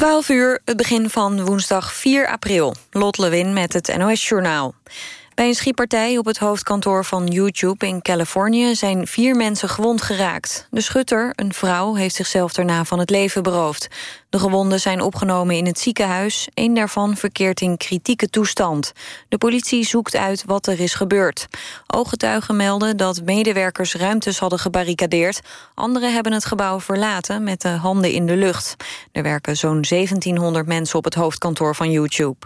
12 uur, het begin van woensdag 4 april. Lot Lewin met het NOS-journaal. Bij een schietpartij op het hoofdkantoor van YouTube in Californië... zijn vier mensen gewond geraakt. De schutter, een vrouw, heeft zichzelf daarna van het leven beroofd. De gewonden zijn opgenomen in het ziekenhuis. Een daarvan verkeert in kritieke toestand. De politie zoekt uit wat er is gebeurd. Ooggetuigen melden dat medewerkers ruimtes hadden gebarricadeerd. Anderen hebben het gebouw verlaten met de handen in de lucht. Er werken zo'n 1700 mensen op het hoofdkantoor van YouTube.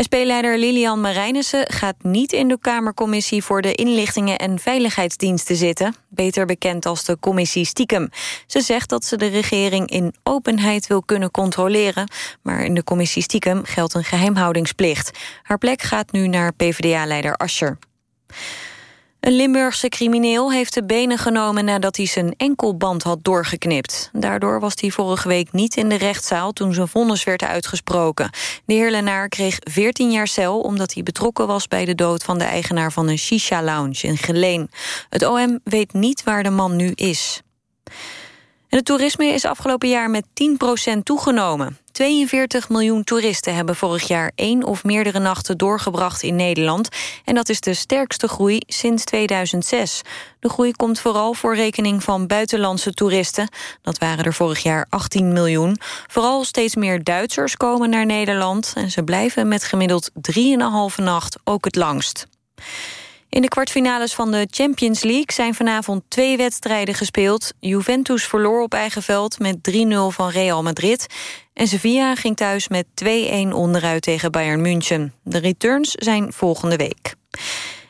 SP-leider Lilian Marijnissen gaat niet in de Kamercommissie... voor de inlichtingen en veiligheidsdiensten zitten. Beter bekend als de commissie Stiekem. Ze zegt dat ze de regering in openheid wil kunnen controleren. Maar in de commissie Stiekem geldt een geheimhoudingsplicht. Haar plek gaat nu naar PvdA-leider Ascher. Een Limburgse crimineel heeft de benen genomen nadat hij zijn enkelband had doorgeknipt. Daardoor was hij vorige week niet in de rechtszaal toen zijn vonnis werd uitgesproken. De heer Lenaar kreeg 14 jaar cel omdat hij betrokken was bij de dood van de eigenaar van een shisha-lounge in Geleen. Het OM weet niet waar de man nu is. En het toerisme is afgelopen jaar met 10% toegenomen. 42 miljoen toeristen hebben vorig jaar één of meerdere nachten doorgebracht in Nederland. En dat is de sterkste groei sinds 2006. De groei komt vooral voor rekening van buitenlandse toeristen. Dat waren er vorig jaar 18 miljoen. Vooral steeds meer Duitsers komen naar Nederland. En ze blijven met gemiddeld 3,5 nacht ook het langst. In de kwartfinales van de Champions League zijn vanavond twee wedstrijden gespeeld. Juventus verloor op eigen veld met 3-0 van Real Madrid. En Sevilla ging thuis met 2-1 onderuit tegen Bayern München. De returns zijn volgende week.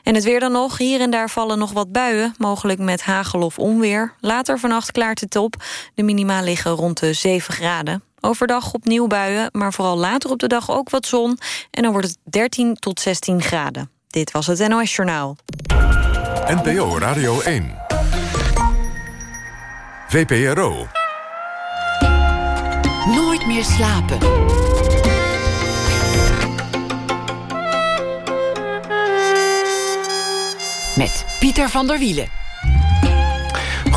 En het weer dan nog. Hier en daar vallen nog wat buien, mogelijk met hagel of onweer. Later vannacht klaart het op. De minima liggen rond de 7 graden. Overdag opnieuw buien, maar vooral later op de dag ook wat zon. En dan wordt het 13 tot 16 graden. Dit was het NOS Journaal. NPO Radio 1. VPRO. Nooit meer slapen. Met Pieter van der Wielen.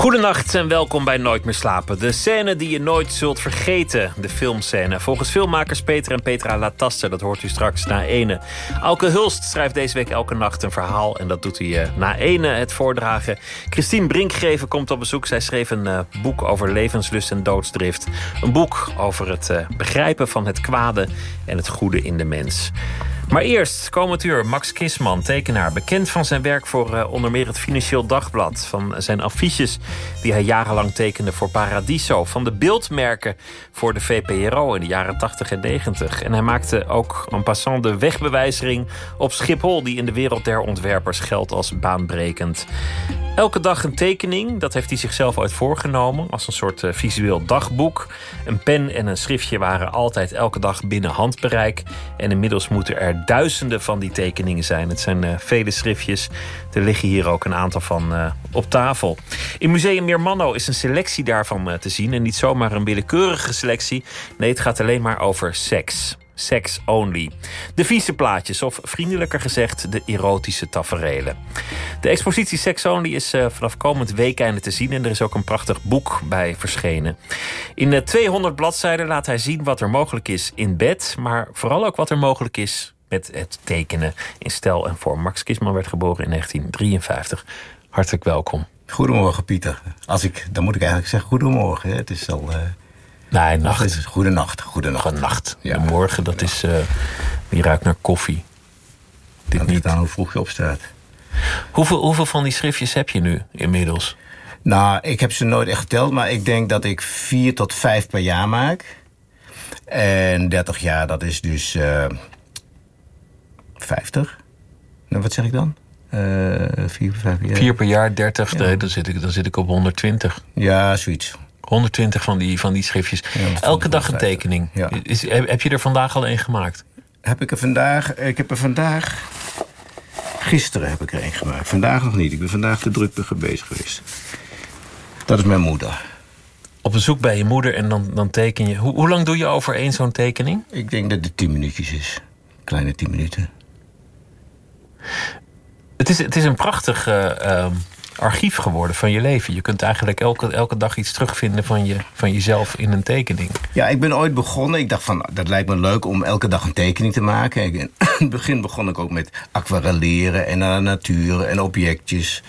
Goedenacht en welkom bij Nooit meer slapen. De scène die je nooit zult vergeten, de filmscène. Volgens filmmakers Peter en Petra Lataster, dat hoort u straks na ene. Alke Hulst schrijft deze week elke nacht een verhaal... en dat doet hij uh, na ene het voordragen. Christine Brinkgeven komt op bezoek. Zij schreef een uh, boek over levenslust en doodsdrift. Een boek over het uh, begrijpen van het kwade en het goede in de mens. Maar eerst, komend uur, Max Kisman, tekenaar. Bekend van zijn werk voor uh, onder meer het Financieel Dagblad. Van zijn affiches die hij jarenlang tekende voor Paradiso. Van de beeldmerken voor de VPRO in de jaren 80 en 90. En hij maakte ook en passant de wegbewijzering op Schiphol... die in de wereld der ontwerpers geldt als baanbrekend. Elke dag een tekening, dat heeft hij zichzelf ooit voorgenomen... als een soort uh, visueel dagboek. Een pen en een schriftje waren altijd elke dag binnen handbereik. En inmiddels moeten er duizenden van die tekeningen zijn. Het zijn uh, vele schriftjes. Er liggen hier ook een aantal van uh, op tafel. In Museum Meermanno is een selectie daarvan te zien. En niet zomaar een willekeurige selectie. Nee, het gaat alleen maar over seks. Sex Only. De vieze plaatjes, of vriendelijker gezegd, de erotische taferelen. De expositie Sex Only is vanaf komend weekende te zien... en er is ook een prachtig boek bij verschenen. In uh, 200 bladzijden laat hij zien wat er mogelijk is in bed... maar vooral ook wat er mogelijk is met het tekenen in stijl en vorm. Max Kisman werd geboren in 1953. Hartelijk welkom. Goedemorgen, Pieter. Als ik, dan moet ik eigenlijk zeggen goedemorgen. Hè? Het is al... Uh... Nee, nacht. Is goedenacht. Goedenacht. Goedenacht. Ja. De morgen, dat is... Uh, die ruikt naar koffie. Dit dat niet aan hoe vroeg je opstaat. Hoeveel, hoeveel van die schriftjes heb je nu inmiddels? Nou, ik heb ze nooit echt geteld, maar ik denk dat ik vier tot vijf per jaar maak. En 30 jaar, dat is dus uh, 50. Nou, wat zeg ik dan? Uh, vier, vijf jaar. Vier per jaar, 30, ja. dan, zit ik, dan zit ik op 120. Ja, zoiets. 120 van die, van die schriftjes. Ja, Elke dag een tekening. Ja. Is, heb je er vandaag al een gemaakt? Heb ik er vandaag... Ik heb er vandaag... Gisteren heb ik er een gemaakt. Vandaag nog niet. Ik ben vandaag te druk bezig geweest. Dat is mijn moeder. Op bezoek bij je moeder en dan, dan teken je... Hoe, hoe lang doe je over één zo'n tekening? Ik denk dat het tien minuutjes is. Kleine tien minuten. Het is, het is een prachtig uh, uh, archief geworden van je leven. Je kunt eigenlijk elke, elke dag iets terugvinden van, je, van jezelf in een tekening. Ja, ik ben ooit begonnen. Ik dacht van, dat lijkt me leuk om elke dag een tekening te maken. In het begin begon ik ook met aquarelleren en naar de natuur en objectjes.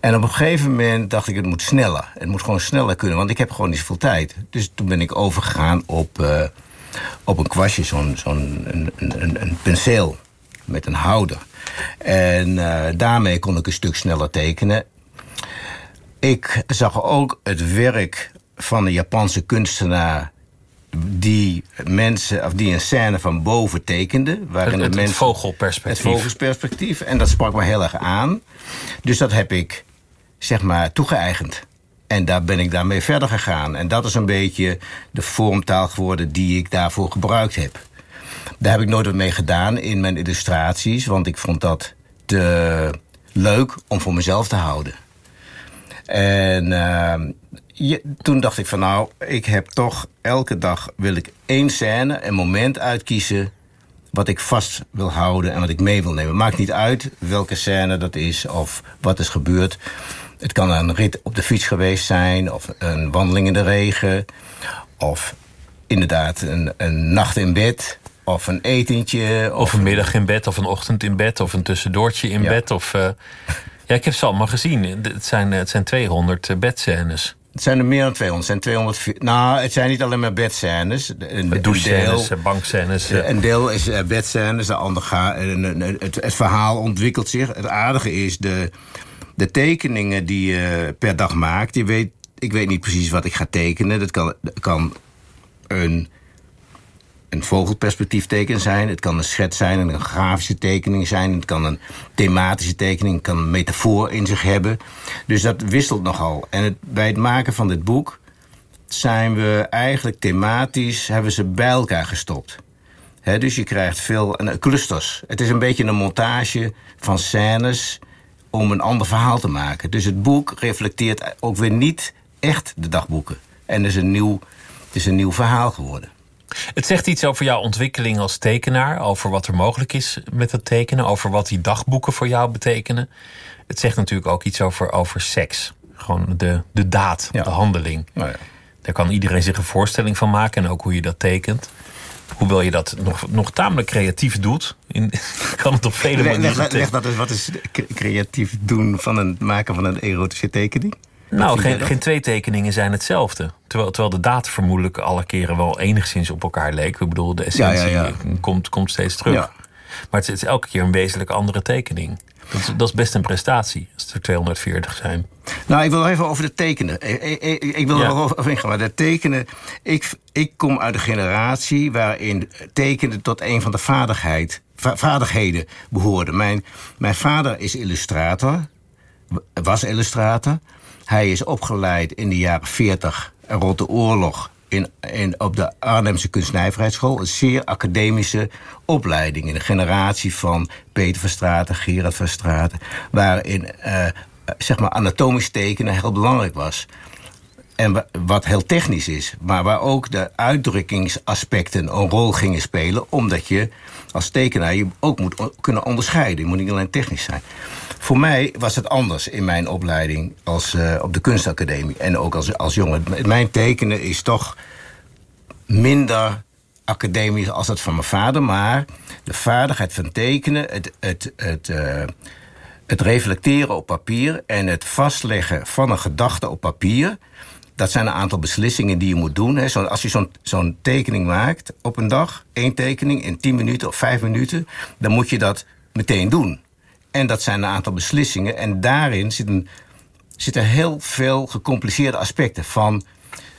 En op een gegeven moment dacht ik, het moet sneller. Het moet gewoon sneller kunnen, want ik heb gewoon niet zoveel tijd. Dus toen ben ik overgegaan op, uh, op een kwastje, zo'n zo'n een penseel met een houder. En uh, daarmee kon ik een stuk sneller tekenen. Ik zag ook het werk van een Japanse kunstenaar die mensen, of die een scène van boven tekende. Waarin het, het, het vogelperspectief. Het vogelsperspectief. En dat sprak me heel erg aan. Dus dat heb ik, zeg maar, toegeëigend. En daar ben ik daarmee verder gegaan. En dat is een beetje de vormtaal geworden die ik daarvoor gebruikt heb. Daar heb ik nooit wat mee gedaan in mijn illustraties, want ik vond dat te leuk om voor mezelf te houden. En uh, je, toen dacht ik van nou, ik heb toch elke dag wil ik één scène, een moment uitkiezen wat ik vast wil houden en wat ik mee wil nemen. Maakt niet uit welke scène dat is of wat is gebeurd. Het kan een rit op de fiets geweest zijn of een wandeling in de regen of inderdaad een, een nacht in bed of een etentje. Of, of een middag in bed, of een ochtend in bed, of een tussendoortje in bed. Of, uh, ja, ik heb ze allemaal gezien. Het zijn, het zijn 200 uh, bedscènes. Het zijn er meer dan 200. Het zijn 200 nou, het zijn niet alleen maar bedscènes. Een, douchescènes, bankscènes. Een deel is bedscènes, de ander gaat... Het, het verhaal ontwikkelt zich. Het aardige is, de, de tekeningen die je per dag maakt... Je weet, ik weet niet precies wat ik ga tekenen. Dat kan, kan een een vogelperspectief teken zijn. Het kan een schets zijn, een grafische tekening zijn. Het kan een thematische tekening, het kan een metafoor in zich hebben. Dus dat wisselt nogal. En bij het maken van dit boek zijn we eigenlijk thematisch... hebben ze bij elkaar gestopt. dus je krijgt veel uh, clusters. Het is een beetje een montage van scènes om een ander verhaal te maken. Dus het boek reflecteert ook weer niet echt de dagboeken. En is een nieuw, het is een nieuw verhaal geworden. Het zegt iets over jouw ontwikkeling als tekenaar, over wat er mogelijk is met het tekenen, over wat die dagboeken voor jou betekenen. Het zegt natuurlijk ook iets over, over seks. Gewoon de, de daad, de handeling. Nou ja. Daar kan iedereen zich een voorstelling van maken en ook hoe je dat tekent. Hoewel je dat nog, nog tamelijk creatief doet. In, kan het op vele manieren. Leg, leg dat eens, wat is creatief doen van het maken van een erotische tekening? Nou, geen, geen, twee tekeningen zijn hetzelfde. Terwijl, terwijl de data vermoedelijk alle keren wel enigszins op elkaar leek. Ik bedoel, de essentie Komt, komt steeds terug. Maar het is, elke keer een wezenlijk andere tekening. Dat is, dat is, best een prestatie, als er 240 zijn. Nou, ik wil even over de tekenen. Ik, ik, ik wil er over ingaan. Maar de tekenen... Ik, ik kom uit een generatie waarin tekenen tot een van de vaardigheid, vaardigheden behoorde. Mijn, mijn vader is illustrator, was illustrator... Hij is opgeleid in de jaren 40 rond de oorlog in, in, op de Arnhemse Kunstnijverheidsschool. Een zeer academische opleiding. In de generatie van Peter van Straten, Gerard van Straten. Waarin uh, zeg maar anatomisch tekenen heel belangrijk was. En wat heel technisch is, maar waar ook de uitdrukkingsaspecten een rol gingen spelen, omdat je als tekenaar je ook moet kunnen onderscheiden. Je moet niet alleen technisch zijn. Voor mij was het anders in mijn opleiding als, uh, op de kunstacademie. En ook als, als jongen. Mijn tekenen is toch minder academisch als dat van mijn vader. Maar de vaardigheid van tekenen, het, het, het, uh, het reflecteren op papier... en het vastleggen van een gedachte op papier... Dat zijn een aantal beslissingen die je moet doen. Hè. Zo, als je zo'n zo'n tekening maakt op een dag, één tekening in 10 minuten of 5 minuten, dan moet je dat meteen doen. En dat zijn een aantal beslissingen. En daarin zitten, zitten heel veel gecompliceerde aspecten van...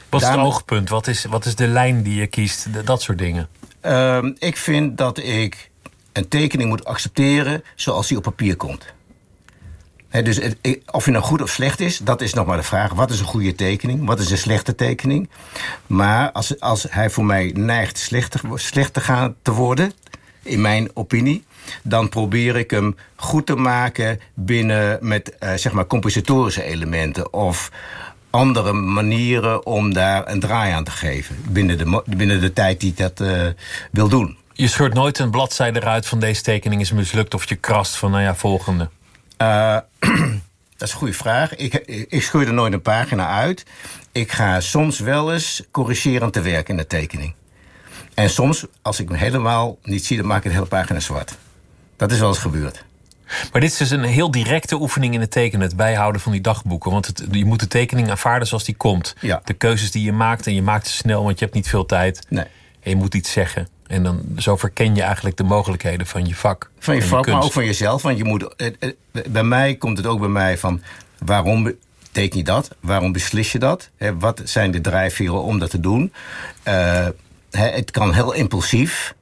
Wat is het oogpunt? Wat is, wat is de lijn die je kiest? Dat soort dingen. Uh, ik vind dat ik een tekening moet accepteren zoals die op papier komt. dus het, of je nou goed of slecht is, dat is nog maar de vraag. Wat is een goede tekening? Wat is een slechte tekening? Maar als, als hij voor mij neigt slecht slecht te gaan te worden, in mijn opinie dan probeer ik hem goed te maken binnen met uh, zeg maar compositorische elementen of andere manieren om daar een draai aan te geven binnen de, binnen de tijd die ik dat uh, wil doen. Je scheurt nooit een bladzijde eruit van deze tekening is mislukt of je krast van nou ja, volgende. Uh, Dat is een goede vraag. Ik, ik scheur er nooit een pagina uit. Ik ga soms wel eens corrigerend te werk in de tekening. En soms, als ik me helemaal niet zie, dan maak ik de hele pagina zwart. Dat is wel eens gebeurd. Maar dit is dus een heel directe oefening in het tekenen, het bijhouden van die dagboeken. Want het, je moet de tekening aanvaarden zoals die komt. Ja. De keuzes die je maakt, en je maakt ze snel, want je hebt niet veel tijd. Nee. En je moet iets zeggen. En dan, zo verken je eigenlijk de mogelijkheden van je vak. Van je vak, maar ook van jezelf. Want je moet, eh, eh, bij mij komt het ook bij mij van... waarom teken je dat? Waarom beslis je dat? Wat zijn de drijfveren om dat te doen? Eh, het kan heel impulsief.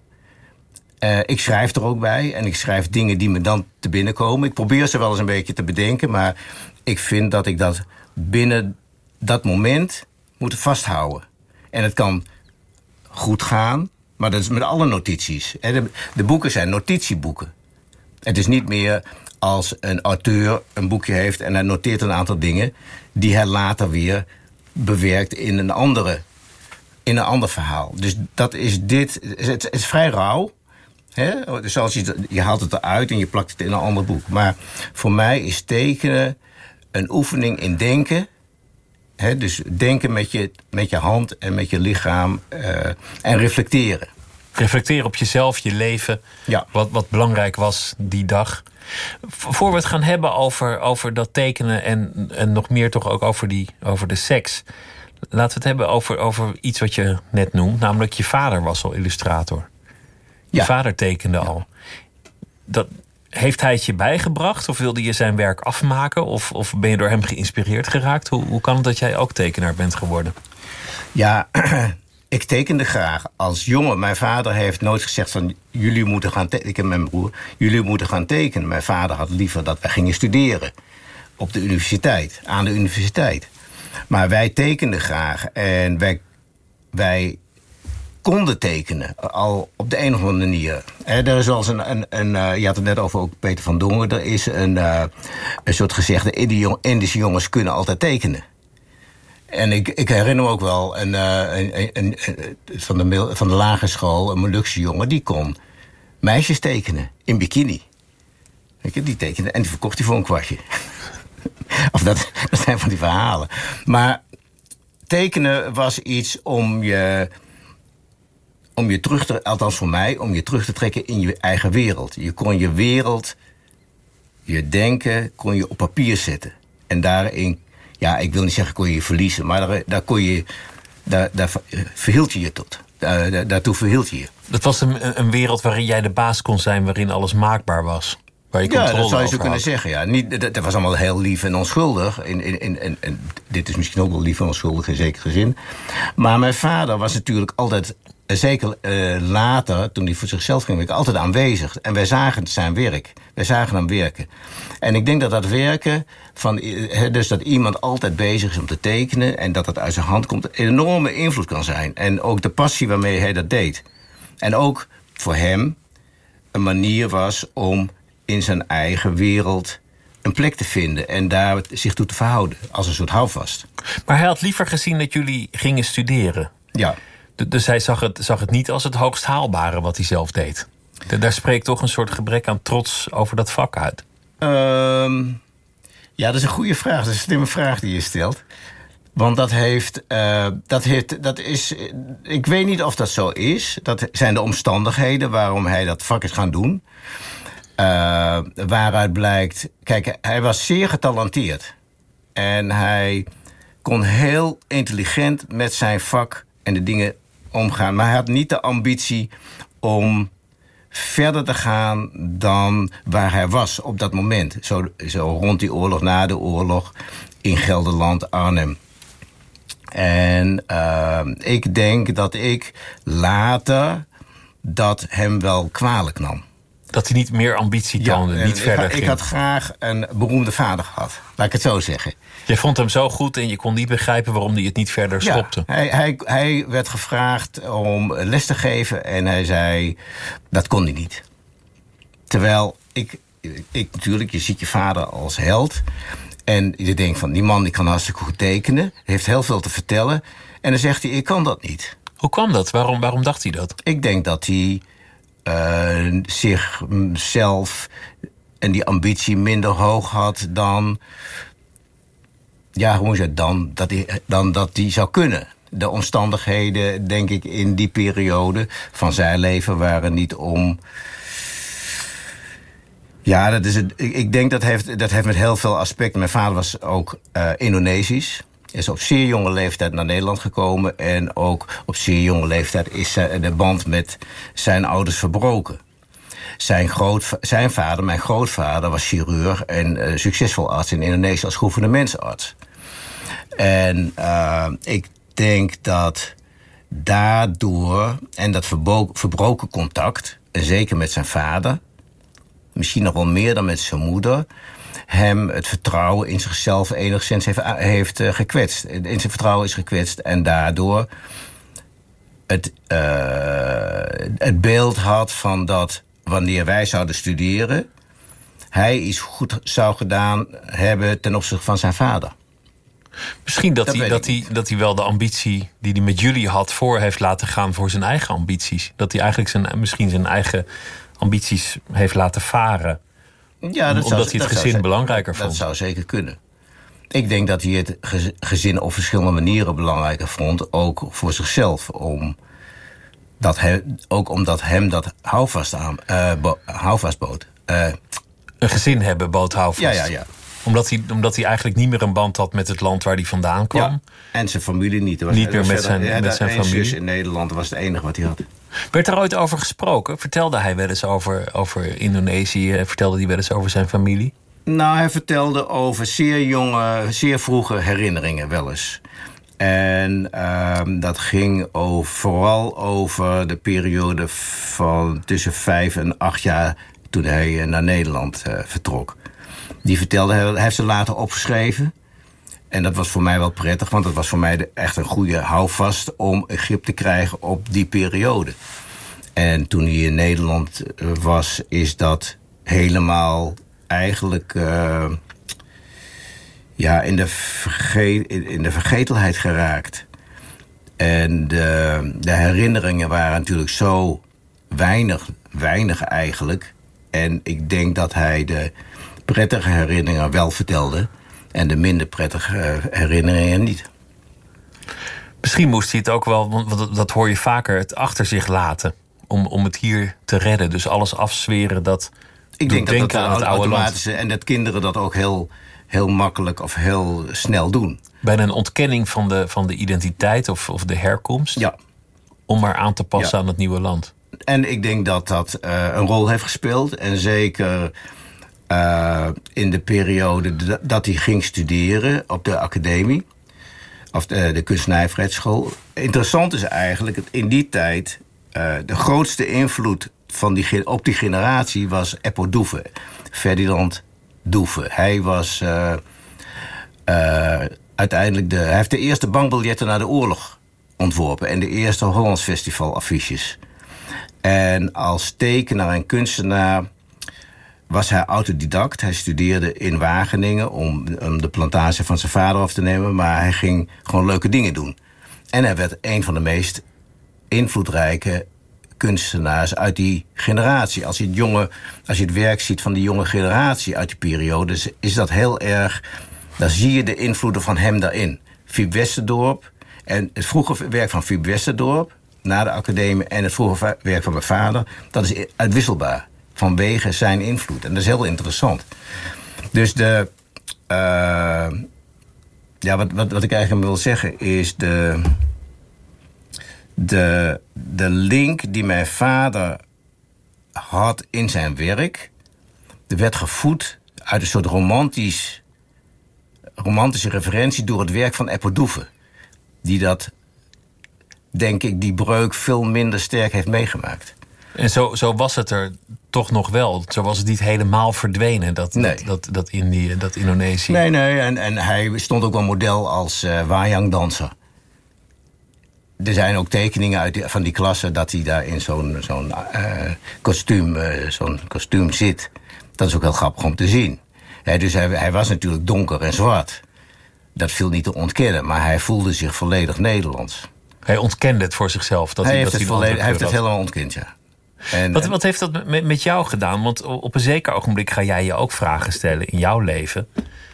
Eh, ik schrijf er ook bij. En ik schrijf dingen die me dan te binnenkomen. Ik probeer ze wel eens een beetje te bedenken. Maar ik vind dat ik dat binnen dat moment moet vasthouden. En het kan goed gaan. Maar dat is met alle notities. De, boeken zijn notitieboeken. Het is niet meer als een auteur een boekje heeft en hij noteert een aantal dingen die hij later weer bewerkt in een andere in een ander verhaal. Dus dat is dit. Het is vrij rauw. Hè? Dus als je, je haalt het eruit en je plakt het in een ander boek. Maar voor mij is tekenen een oefening in denken. Hè? Dus denken met je, met je hand en met je lichaam eh, en reflecteren. Reflecteren op jezelf, je leven. Ja. Wat, wat belangrijk was die dag. Voor we het gaan hebben over, over dat tekenen en, en nog meer toch ook over, die, over de seks. Laten we het hebben over, over iets wat je net noemt. Namelijk je vader was al illustrator. Je Ja. vader tekende al. Dat, heeft hij het je bijgebracht? Of wilde je zijn werk afmaken? Of, of ben je door hem geïnspireerd geraakt? Hoe, hoe kan het dat jij ook tekenaar bent geworden? Ja, ik tekende graag. Als jongen, mijn vader heeft nooit gezegd van... jullie moeten gaan tekenen. Ik heb mijn broer. Jullie moeten gaan tekenen. Mijn vader had liever dat wij gingen studeren. Op de universiteit. Aan de universiteit. Maar wij tekenden graag. En wij, wij konden tekenen. Al op de een of andere manier. Er is wel een... een, eh, je had het net over ook Peter van Dongen. Er is een, eh, een soort gezegde... Indische jongens kunnen altijd tekenen. En ik, ik herinner me ook wel een, eh, een, van, de, van de lagere school, een Molukse jongen, die kon meisjes tekenen in bikini. Je, die tekende en die verkocht hij voor een kwartje. of dat, dat zijn van die verhalen. Maar tekenen was iets om je, om je terug te, althans voor mij, om je terug te trekken in je eigen wereld. Je kon je wereld, je denken, kon je op papier zetten. En daarin, ja, ik wil niet zeggen kon je je verliezen, maar daar, daar kon je, daar, daar verhield je je tot. Daar, daar- daartoe verhield je je. Dat was een, een wereld waarin jij de baas kon zijn, waarin alles maakbaar was. Waar je Ja, dat zou je zo kunnen zeggen. Ja. Niet, dat, dat was allemaal heel lief en onschuldig. In, in, in, en, en dit is misschien ook wel lief en onschuldig in zekere zin. Maar mijn vader was natuurlijk altijd, eh, zeker eh, later, toen hij voor zichzelf ging werken, altijd aanwezig. En wij zagen zijn werk. Wij zagen hem werken. En ik denk dat dat werken, van, eh, dus dat iemand altijd bezig is om te tekenen en dat het uit zijn hand komt, een enorme invloed kan zijn. En ook de passie waarmee hij dat deed. En ook voor hem een manier was om in zijn eigen wereld een plek te vinden en daar zich toe te verhouden als een soort houvast. Maar hij had liever gezien dat jullie gingen studeren. Ja, Dus hij zag het, zag het niet als het hoogst haalbare wat hij zelf deed. Daar spreekt toch een soort gebrek aan trots over dat vak uit. Ehm, ja, dat is een goede vraag. Dat is een slimme vraag die je stelt. Want dat heeft, eh, dat heeft, dat is, eh, ik weet niet of dat zo is. Dat zijn de omstandigheden waarom hij dat vak is gaan doen. Eh, waaruit blijkt, kijk, hij was zeer getalenteerd. En hij kon heel intelligent met zijn vak en de dingen omgaan. Maar hij had niet de ambitie om verder te gaan dan waar hij was op dat moment. Zo, zo rond die oorlog, na de oorlog, in Gelderland, Arnhem. En uh, ik denk dat ik later dat hem wel kwalijk nam. Dat hij niet meer ambitie toonde, niet ik, verder had- ik ging. had graag een beroemde vader gehad. Laat ik het zo zeggen. Jij vond hem zo goed en je kon niet begrijpen waarom hij het niet verder schopte. hij, hij, hij werd gevraagd om les te geven en hij zei dat kon hij niet. Terwijl ik, ik natuurlijk, je ziet je vader als held. En je denkt van die man die kan hartstikke goed tekenen, heeft heel veel te vertellen. En dan zegt hij: Ik kan dat niet. Hoe kwam dat? Waarom, waarom dacht hij dat? Ik denk dat hij eh, zichzelf en die ambitie minder hoog had dan... Ja, hoe dan? Dat die, dan dat die zou kunnen. De omstandigheden, denk ik, in die periode van zijn leven waren niet om... Ja, dat is het, ik, denk dat heeft, dat heeft met heel veel aspecten. Mijn vader was ook uh, Indonesisch is op zeer jonge leeftijd naar Nederland gekomen. En ook op zeer jonge leeftijd is de band met zijn ouders verbroken. Zijn, groot, zijn vader, mijn grootvader, was chirurg en uh, succesvol arts in Indonesië als gouvernementsarts. En uh, ik denk dat daardoor, en dat verbroken contact, en zeker met zijn vader, misschien nog wel meer dan met zijn moeder, hem het vertrouwen in zichzelf enigszins heeft, heeft uh, gekwetst. In zijn vertrouwen is gekwetst en daardoor het, uh, het beeld had van dat wanneer wij zouden studeren... hij iets goed zou gedaan hebben ten opzichte van zijn vader. Misschien dat, dat hij, dat, hij, dat hij wel de ambitie die hij met jullie had voor heeft laten gaan voor zijn eigen ambities. Dat hij eigenlijk zijn, misschien zijn eigen ambities heeft laten varen. Ja, dat omdat hij het gezin belangrijker vond. Dat zou zeker kunnen. Ik denk dat hij het gezin op verschillende manieren belangrijker vond. Ook voor zichzelf. Om dat hij, ook omdat hem dat houvast, aan, uh, houvast bood. Uh, een gezin hebben bood houvast. Ja, ja, ja. Omdat hij, omdat hij eigenlijk niet meer een band had met het land waar hij vandaan kwam. Ja, en zijn familie niet. Was niet meer met zijn, met zijn familie. in Nederland was het enige wat hij had. Werd er ooit over gesproken? Vertelde hij wel eens over, over Indonesië? Vertelde hij wel eens over zijn familie? Nou, hij vertelde over zeer jonge, zeer vroege herinneringen wel eens. En uh, dat ging over, vooral over de periode van tussen vijf en acht jaar... toen hij eh, naar Nederland uh, vertrok. Die vertelde hij heeft ze later opgeschreven... En dat was voor mij wel prettig, want dat was voor mij echt een goede houvast om grip te krijgen op die periode. En toen hij in Nederland eh, was, is dat helemaal eigenlijk uh, ja, in, de in de vergetelheid geraakt. En de, de herinneringen waren natuurlijk zo weinig, weinig eigenlijk. En ik denk dat hij de prettige herinneringen wel vertelde. En de minder prettige eh, herinneringen niet. Misschien moest hij het ook wel, want dat hoor je vaker, het achter zich laten. Om, om het hier te redden. Dus alles afzweren dat. Ik denk dat dat aan het oude land. En dat kinderen dat ook heel, heel makkelijk of heel snel doen. Bijna een ontkenning van de, van de identiteit of, of de herkomst. Ja. Om maar aan te passen aan het nieuwe land. En ik denk dat dat uh, een rol heeft gespeeld. En zeker uh, in de periode dat hij ging studeren op de academie. Of de, de kunstnijverheidsschool. Interessant is eigenlijk dat in die tijd... Uh, de grootste invloed van die, op die generatie was Eppo Doeve. Ferdinand Doeve. Hij was uh, uiteindelijk de... Hij heeft de eerste bankbiljetten naar de oorlog ontworpen. En de eerste Hollands Festival affiches. En als tekenaar en kunstenaar was hij autodidact. Hij studeerde in Wageningen om, om de plantage van zijn vader af te nemen. Maar hij ging gewoon leuke dingen doen. En hij werd een van de meest invloedrijke kunstenaars uit die generatie. Als je het, jonge, als je het werk ziet van die jonge generatie uit die periode... is dat heel erg... dan zie je de invloeden van hem daarin. Fiep Westerdorp en het vroege werk van Fiep Westerdorp... na de academie en het vroege werk van mijn vader... dat is uitwisselbaar vanwege zijn invloed. En dat is heel interessant. Dus de... Uh, ja, wat, wat, wat ik eigenlijk wil zeggen is de... De, de link die mijn vader had in zijn werk... werd gevoed uit een soort romantisch, romantische referentie... door het werk van Eppodoeve. Die dat, denk ik, die breuk veel minder sterk heeft meegemaakt. En zo, zo was het er toch nog wel. Zo was het niet helemaal verdwenen, dat, dat, dat, dat, Indië, dat Indonesië. Nee, nee, en, en hij stond ook wel model als uh, wayang-danser. Er zijn ook tekeningen uit die, van die klasse dat hij daar in zo'n zo'n uh, kostuum, uh, zo'n kostuum zit. Dat is ook heel grappig om te zien. dus hij, hij was natuurlijk donker en zwart. Dat viel niet te ontkennen, maar hij voelde zich volledig Nederlands. Hij ontkende het voor zichzelf. Dat hij, heeft, het volledig, hij heeft het helemaal ontkend, ja. En, wat, wat heeft dat met, met jou gedaan? Want op een zeker ogenblik ga jij je ook vragen stellen in jouw leven.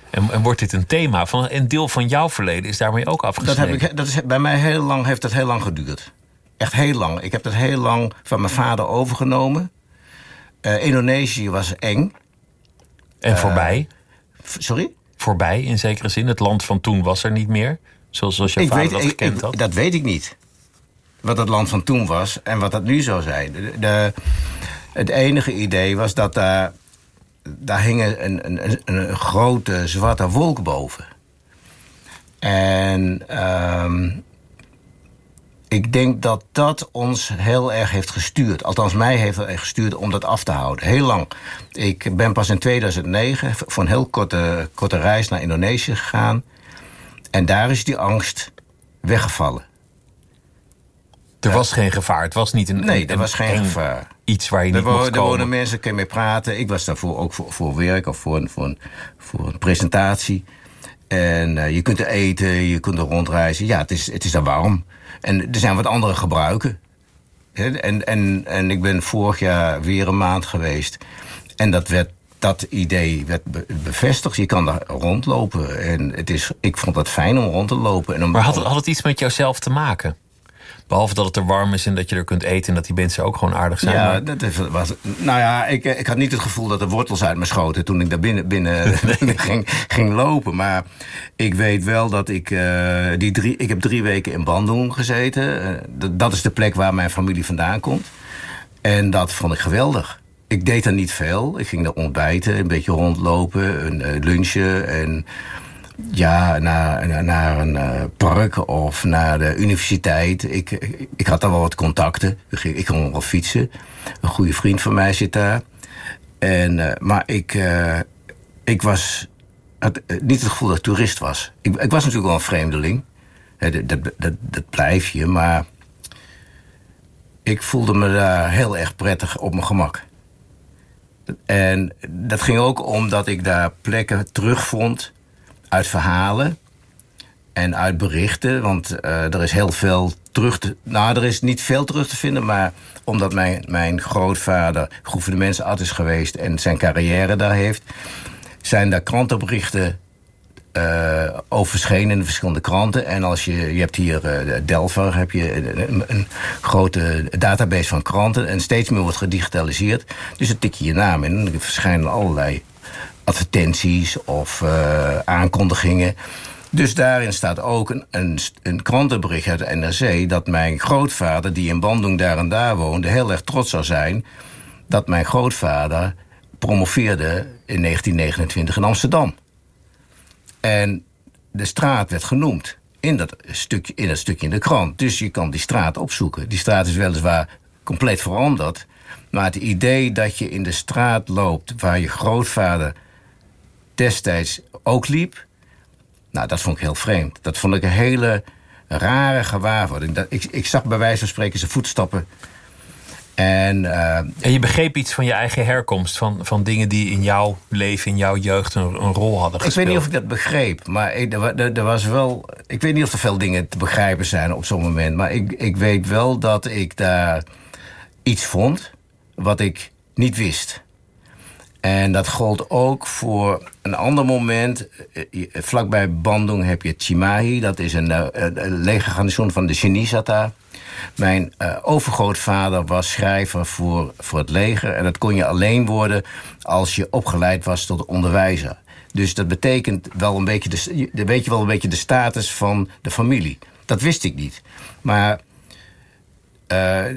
En, en, wordt dit een thema? Van, een deel van jouw verleden is daarmee ook afgesneden. Dat, heb ik, dat is bij mij heel lang, heeft dat heel lang geduurd. Echt heel lang. Ik heb dat heel lang van mijn vader overgenomen. Uh, Indonesië was eng. En voorbij? Uh, sorry? Voorbij in zekere zin. Het land van toen was er niet meer. Zoals, zoals je vader weet, dat gekend ik, had. Dat weet ik niet. Wat het land van toen was en wat dat nu zou zijn. De, het enige idee was dat daar, daar hing een, een, een, grote zwarte wolk boven. En uh, ik denk dat dat ons heel erg heeft gestuurd. Althans, mij heeft het gestuurd om dat af te houden. Heel lang. Ik ben pas in 2009 voor een heel korte, korte reis naar Indonesië gegaan. En daar is die angst weggevallen. Er was geen gevaar. Het was niet een. Nee, er was geen gevaar. Iets waar je niet mocht Er wonen mensen, kun je mee praten. Ik was daarvoor ook voor, voor werk of voor een, voor een, voor een presentatie. En uh, je kunt er eten, je kunt er rondreizen. Ja, het is, het is daar warm. En er zijn wat andere gebruiken. En, en, en ik ben vorig jaar weer een maand geweest. En dat, werd, dat idee werd bevestigd. Je kan daar rondlopen. En het is, ik vond het fijn om rond te lopen. En om, maar had, had het iets met jouzelf te maken? Behalve dat het er warm is en dat je er kunt eten... en dat die mensen ook gewoon aardig zijn. Ja, dat was, nou ja, ik, ik had niet het gevoel dat er wortels uit me schoten... toen ik daar binnen, binnen, ging, ging lopen. Maar ik weet wel dat ik... Uh, die drie, ik heb drie weken in Bandung gezeten. Uh, dat is de plek waar mijn familie vandaan komt. En dat vond ik geweldig. Ik deed er niet veel. Ik ging daar ontbijten, een beetje rondlopen, een, lunchen... en ja, naar, naar een uh, park of naar de universiteit. Ik, ik had daar wel wat contacten. Ik, kon wel fietsen. Een goede vriend van mij zit daar. En, uh, maar ik, uh, ik was niet het gevoel dat ik toerist was. Ik, ik was natuurlijk wel een vreemdeling. Dat, dat, dat blijf je, maar ik voelde me daar heel erg prettig op mijn gemak. En dat ging ook omdat ik daar plekken terugvond uit verhalen en uit berichten. Want uh, er is heel veel terug te... Nou, er is niet veel terug te vinden, maar omdat mijn, mijn grootvader gouvernementsarts is geweest... en zijn carrière daar heeft, zijn daar krantenberichten uh, over verschenen in de verschillende kranten. En als je, je hebt hier uh, Delver, heb je een, een, grote database van kranten. En steeds meer wordt gedigitaliseerd. Dus dan tik je je naam in en er verschijnen allerlei advertenties of uh, aankondigingen. Dus daarin staat ook een, een, een, krantenbericht uit de NRC... dat mijn grootvader, die in Bandung daar en daar woonde... heel erg trots zou zijn dat mijn grootvader promoveerde in 1929 in Amsterdam. En de straat werd genoemd in dat, stukje, in dat stukje in de krant. Dus je kan die straat opzoeken. Die straat is weliswaar compleet veranderd... maar het idee dat je in de straat loopt waar je grootvader destijds ook liep. Nou, dat vond ik heel vreemd. Dat vond ik een hele rare gewaarwording. Dat, ik, ik zag bij wijze van spreken zijn voetstappen. En, uh, en je begreep iets van je eigen herkomst, van, van dingen die in jouw leven, in jouw jeugd een, een rol hadden gespeeld. Ik weet niet of ik dat begreep, maar ik, er, er, was wel. Ik weet niet of er veel dingen te begrijpen zijn op zo'n moment, maar ik, ik weet wel dat ik daar iets vond wat ik niet wist. En dat gold ook voor een ander moment. Eh, vlakbij Bandung heb je Chimahi. Dat is een, eh, een van de Genisata. Mijn overgrootvader was schrijver voor, voor het leger. En dat kon je alleen worden als je opgeleid was tot onderwijzer. Dus dat betekent wel een beetje de, weet je wel een beetje de status van de familie. Dat wist ik niet. Maar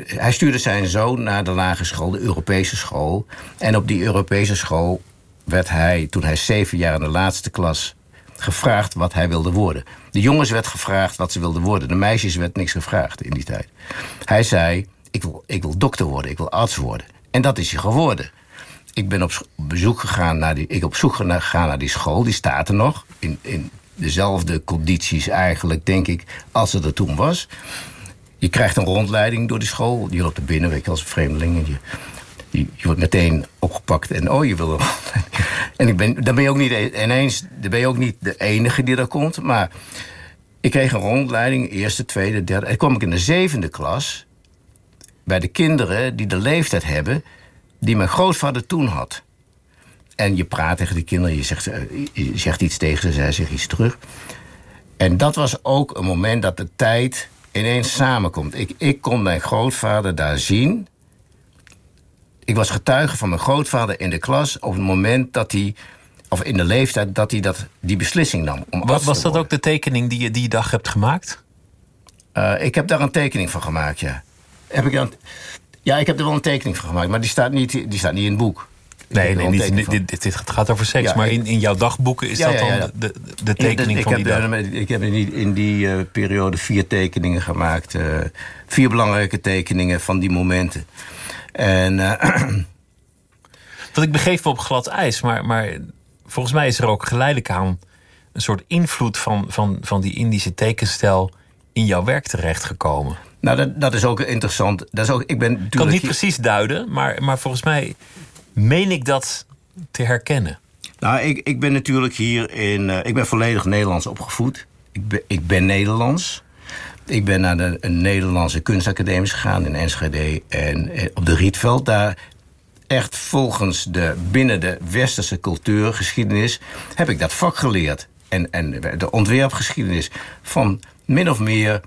hij stuurde zijn zoon naar de lagere school, de Europese school. En op die Europese school werd hij, toen hij zeven jaar in de laatste klas, gevraagd wat hij wilde worden. De jongens werd gevraagd wat ze wilden worden. De meisjes werd niks gevraagd in die tijd. Hij zei, ik wil, ik wil dokter worden, ik wil arts worden. En dat is hij geworden. Ik ben op bezoek gegaan naar die, ik op zoek gegaan naar die school, die staat er nog. In, in dezelfde condities eigenlijk, denk ik, als het er toen was. Je krijgt een rondleiding door die school. Je loopt er binnen, weet je, als vreemdeling. En je, je, wordt meteen opgepakt. En oh, je wil En ik ben, dan ben je ook niet e- ineens dan ben je ook niet de enige die daar komt. Maar ik kreeg een rondleiding, eerste, tweede, derde. En kwam ik in de zevende klas. bij de kinderen die de leeftijd hebben die mijn grootvader toen had. En je praat tegen de kinderen, je zegt, eh, je zegt iets tegen ze, zij zegt iets terug. En dat was ook een moment dat de tijd ineens samenkomt. Ik, ik kon mijn grootvader daar zien. Ik was getuige van mijn grootvader in de klas op het moment dat hij, of in de leeftijd dat hij dat, die beslissing nam. Om was, was dat ook de tekening die je die dag hebt gemaakt? Uh, ik heb daar een tekening van gemaakt, ja. Heb ik een, ja, ik heb er wel een tekening van gemaakt, maar die staat niet, die staat niet in het boek. Nee, nee niet, dit, dit, dit, gaat over seks. Ja, maar in, in jouw dagboeken is dat dan de, de tekening ik van die dag? ik heb in die, in die uh, periode vier tekeningen gemaakt. Uh, vier belangrijke tekeningen van die momenten. En... Uh, Want ik begeef me op glad ijs, maar, maar volgens mij is er ook geleidelijk aan... een soort invloed van, van, van die Indische tekenstijl in jouw werk terechtgekomen. Nou, dat, dat is ook interessant. Dat is ook, ik ben kan niet precies duiden, maar, maar volgens mij meen ik dat te herkennen. Nou, ik, ik ben natuurlijk hier in. Uh, ik ben volledig Nederlands opgevoed. Ik ben, ik ben Nederlands. Ik ben naar de, Nederlandse kunstacademie gegaan in Enschede en eh, op de Rietveld. Daar echt volgens de, binnen de westerse cultuurgeschiedenis heb ik dat vak geleerd. En, en de ontwerpgeschiedenis van min of meer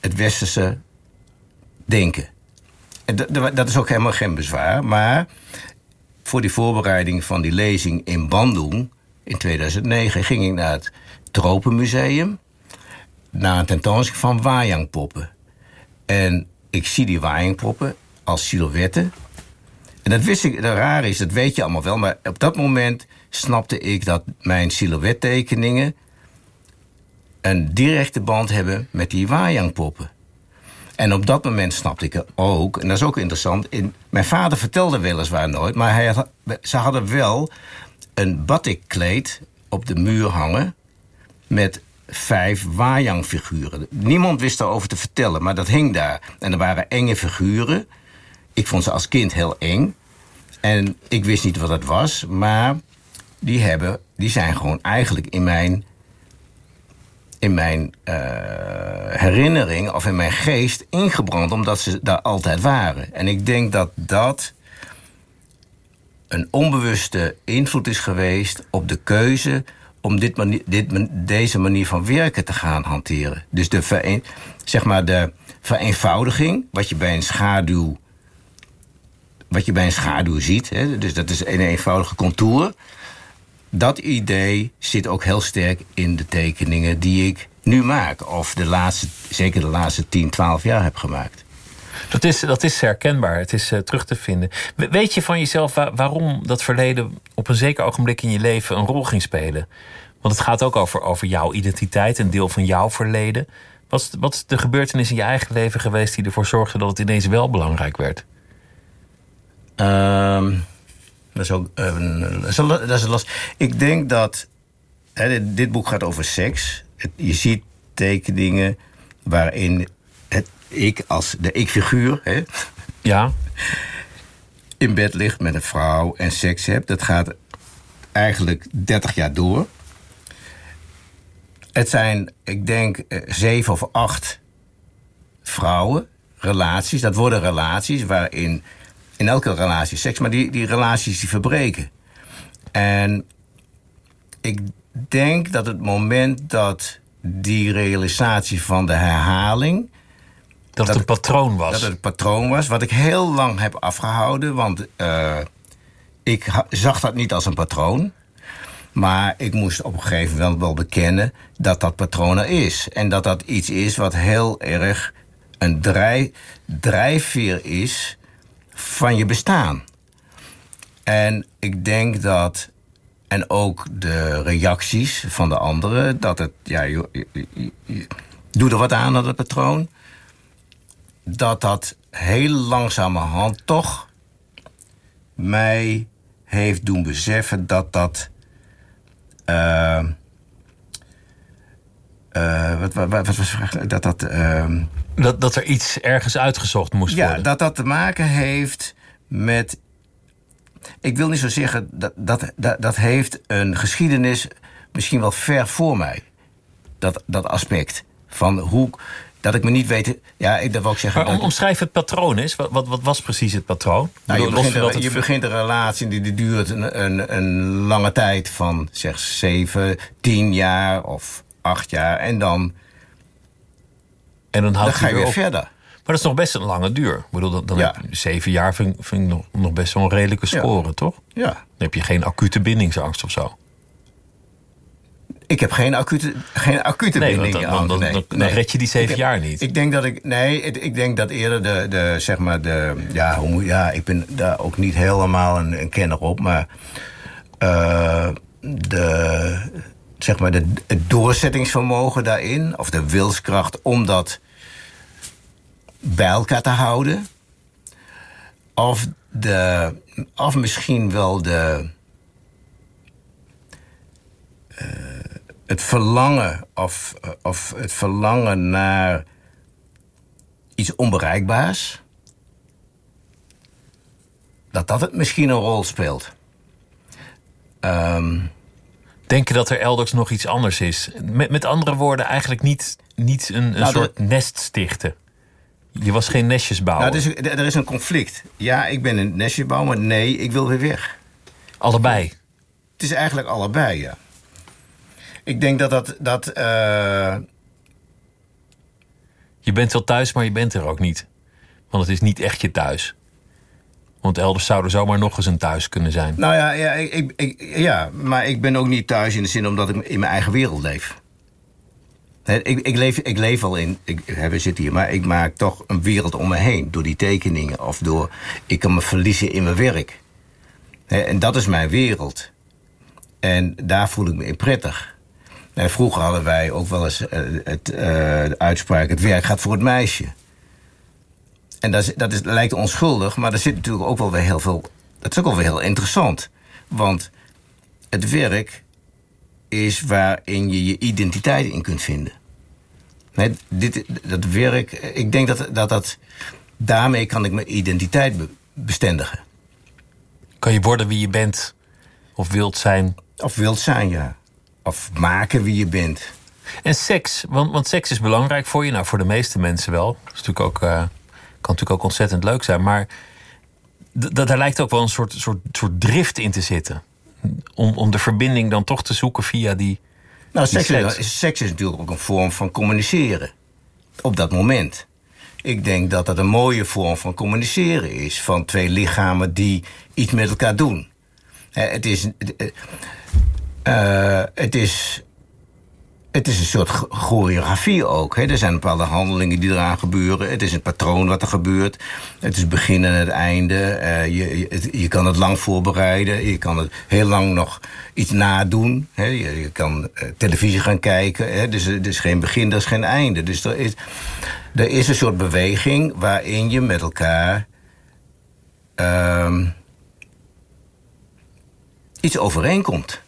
het westerse denken. En dat is ook helemaal geen bezwaar. Maar voor die voorbereiding van die lezing in Bandung in 2009 ging ik naar het Tropenmuseum. Naar een tentoonstelling van wayangpoppen. En ik zie die wayangpoppen als silhouetten. En dat wist ik, dat raar is, dat weet je allemaal wel. Maar op dat moment snapte ik dat mijn silhouettekeningen een directe band hebben met die wayangpoppen. En op dat moment snapte ik ook, en dat is ook interessant... In, mijn vader vertelde weliswaar nooit... maar hij ze hadden wel een batikkleed op de muur hangen... met vijf Wajang-figuren. Niemand wist daarover te vertellen, maar dat hing daar. En er waren enge figuren. Ik vond ze als kind heel eng. En ik wist niet wat het was, maar die, hebben, die zijn gewoon eigenlijk in mijn in mijn uh, herinnering of in mijn geest ingebrand, omdat ze daar altijd waren. En ik denk dat dat een onbewuste invloed is geweest op de keuze om dit manier, dit, deze manier van werken te gaan hanteren. Dus de, zeg maar de vereenvoudiging, wat je bij een schaduw, wat je bij een schaduw ziet, hè, dus dat is een eenvoudige contour dat idee zit ook heel sterk in de tekeningen die ik nu maak. Of de laatste, zeker de laatste 10, 12 jaar heb gemaakt. Dat is, dat is herkenbaar, het is uh, terug te vinden. Weet je van jezelf waarom dat verleden op een zeker ogenblik in je leven een rol ging spelen? Want het gaat ook over, over jouw identiteit, een deel van jouw verleden. Wat is, wat is de gebeurtenis in je eigen leven geweest die ervoor zorgde dat het ineens wel belangrijk werd? Um, dat is ook uh, dat is last. Ik denk dat hè, dit, boek gaat over seks. je ziet tekeningen waarin het ik als de ik-figuur ja. in bed ligt met een vrouw en seks hebt. Dat gaat eigenlijk 30 jaar door. Het zijn, ik denk, eh, zeven of acht vrouwen, relaties. Dat worden relaties waarin in elke relatie seks, maar die, die relaties die verbreken. En ik denk dat het moment dat die realisatie van de herhaling. Dat, het een patroon was. Dat het een patroon was, wat ik heel lang heb afgehouden. Want uh, ik zag dat niet als een patroon. Maar ik moest op een gegeven moment wel bekennen dat dat patroon er is. En dat dat iets is wat heel erg een drijf, drijfveer is van je bestaan. En ik denk dat, en ook de reacties van de anderen, dat het, ja, doe er wat aan aan het patroon. Dat dat heel langzamerhand toch mij heeft doen beseffen dat dat. Uh, uh, wat, wat, wat, was dat dat. Uh, dat, dat er iets ergens uitgezocht moest ja, worden. Ja, dat dat te maken heeft met. Ik wil niet zo zeggen dat, dat dat, dat heeft een geschiedenis misschien wel ver voor mij. Dat, dat aspect. Van hoe dat ik me niet weet... Ja, ik, dat wil ik zeggen... Maar om, omschrijf het patroon eens. Wat, wat, wat, was precies het patroon? Nou, je, begint, een, je begint een relatie die, die duurt een, een, een, lange tijd van zeg zeven, tien jaar of acht jaar. En dan, en dan, dan ga je weer verder. Maar dat is nog best een lange duur. Ik bedoel, dan, dan heb je zeven jaar vind, vind ik nog, nog best wel een redelijke score, toch? Ja. Dan heb je geen acute bindingsangst of zo. Ik heb geen acute, geen acute nee, binding. Dan, dan, dan, dan, red je die zeven jaar niet. Ik denk dat ik. Nee, ik denk dat eerder de. de zeg maar de. Ja, hoe, ja, ik ben daar ook niet helemaal een, een kenner op. Maar. Uh, de. Zeg maar de, het doorzettingsvermogen daarin. Of de wilskracht om dat. bij elkaar te houden. Of de. Of misschien wel de. Uh, het verlangen of, of het verlangen naar iets onbereikbaars, dat dat het misschien een rol speelt. Um, Denk je dat er elders nog iets anders is? Met, met andere woorden, eigenlijk niet, niet een, een nou, soort nest stichten. Je was geen nestjes bouwen. Nou, er, is, er is een conflict. Ja, ik ben een nestje bouwen, maar nee, ik wil weer weg. Allebei? Het is eigenlijk allebei, ja. Ik denk dat dat. dat uh... Je bent wel thuis, maar je bent er ook niet. Want het is niet echt je thuis. Want elders zou zomaar nog eens een thuis kunnen zijn. Nou ja, ja, ik, ik, ja, maar ik ben ook niet thuis in de zin omdat ik in mijn eigen wereld leef. Ik, ik, leef, ik leef al in, ik, we zitten hier, maar ik maak toch een wereld om me heen. Door die tekeningen of door, ik kan me verliezen in mijn werk. En dat is mijn wereld. En daar voel ik me in prettig. Vroeger hadden wij ook wel eens uh, het, uh, de uitspraak... het werk gaat voor het meisje. En dat, is, dat is, lijkt onschuldig, maar er zit natuurlijk ook wel weer heel veel... dat is ook wel weer heel interessant. Want het werk is waarin je je identiteit in kunt vinden. Nee, dit, dat werk, ik denk dat, dat dat... daarmee kan ik mijn identiteit bestendigen. Kan je worden wie je bent of wilt zijn? Of wilt zijn, ja of maken wie je bent. En seks, want, want seks is belangrijk voor je. Nou, voor de meeste mensen wel. Dat is natuurlijk ook, uh, kan natuurlijk ook ontzettend leuk zijn. Maar daar lijkt ook wel een soort, soort, soort drift in te zitten. Om, om de verbinding dan toch te zoeken via die. Nou, seks, Is, seks is natuurlijk ook een vorm van communiceren. Op dat moment. Ik denk dat dat een mooie vorm van communiceren is. Van twee lichamen die iets met elkaar doen. Het is. Uh, het is het is een soort choreografie ook. Hè. Er zijn bepaalde handelingen die eraan gebeuren. Het is een patroon wat er gebeurt. Het is begin en het einde. Uh, je, je, kan het lang voorbereiden. Je kan het heel lang nog iets nadoen. Hè. Je, kan uh, televisie gaan kijken. Hè. Dus er is geen begin, er is geen einde. Dus er is, er is een soort beweging waarin je met elkaar... Uh, iets overeenkomt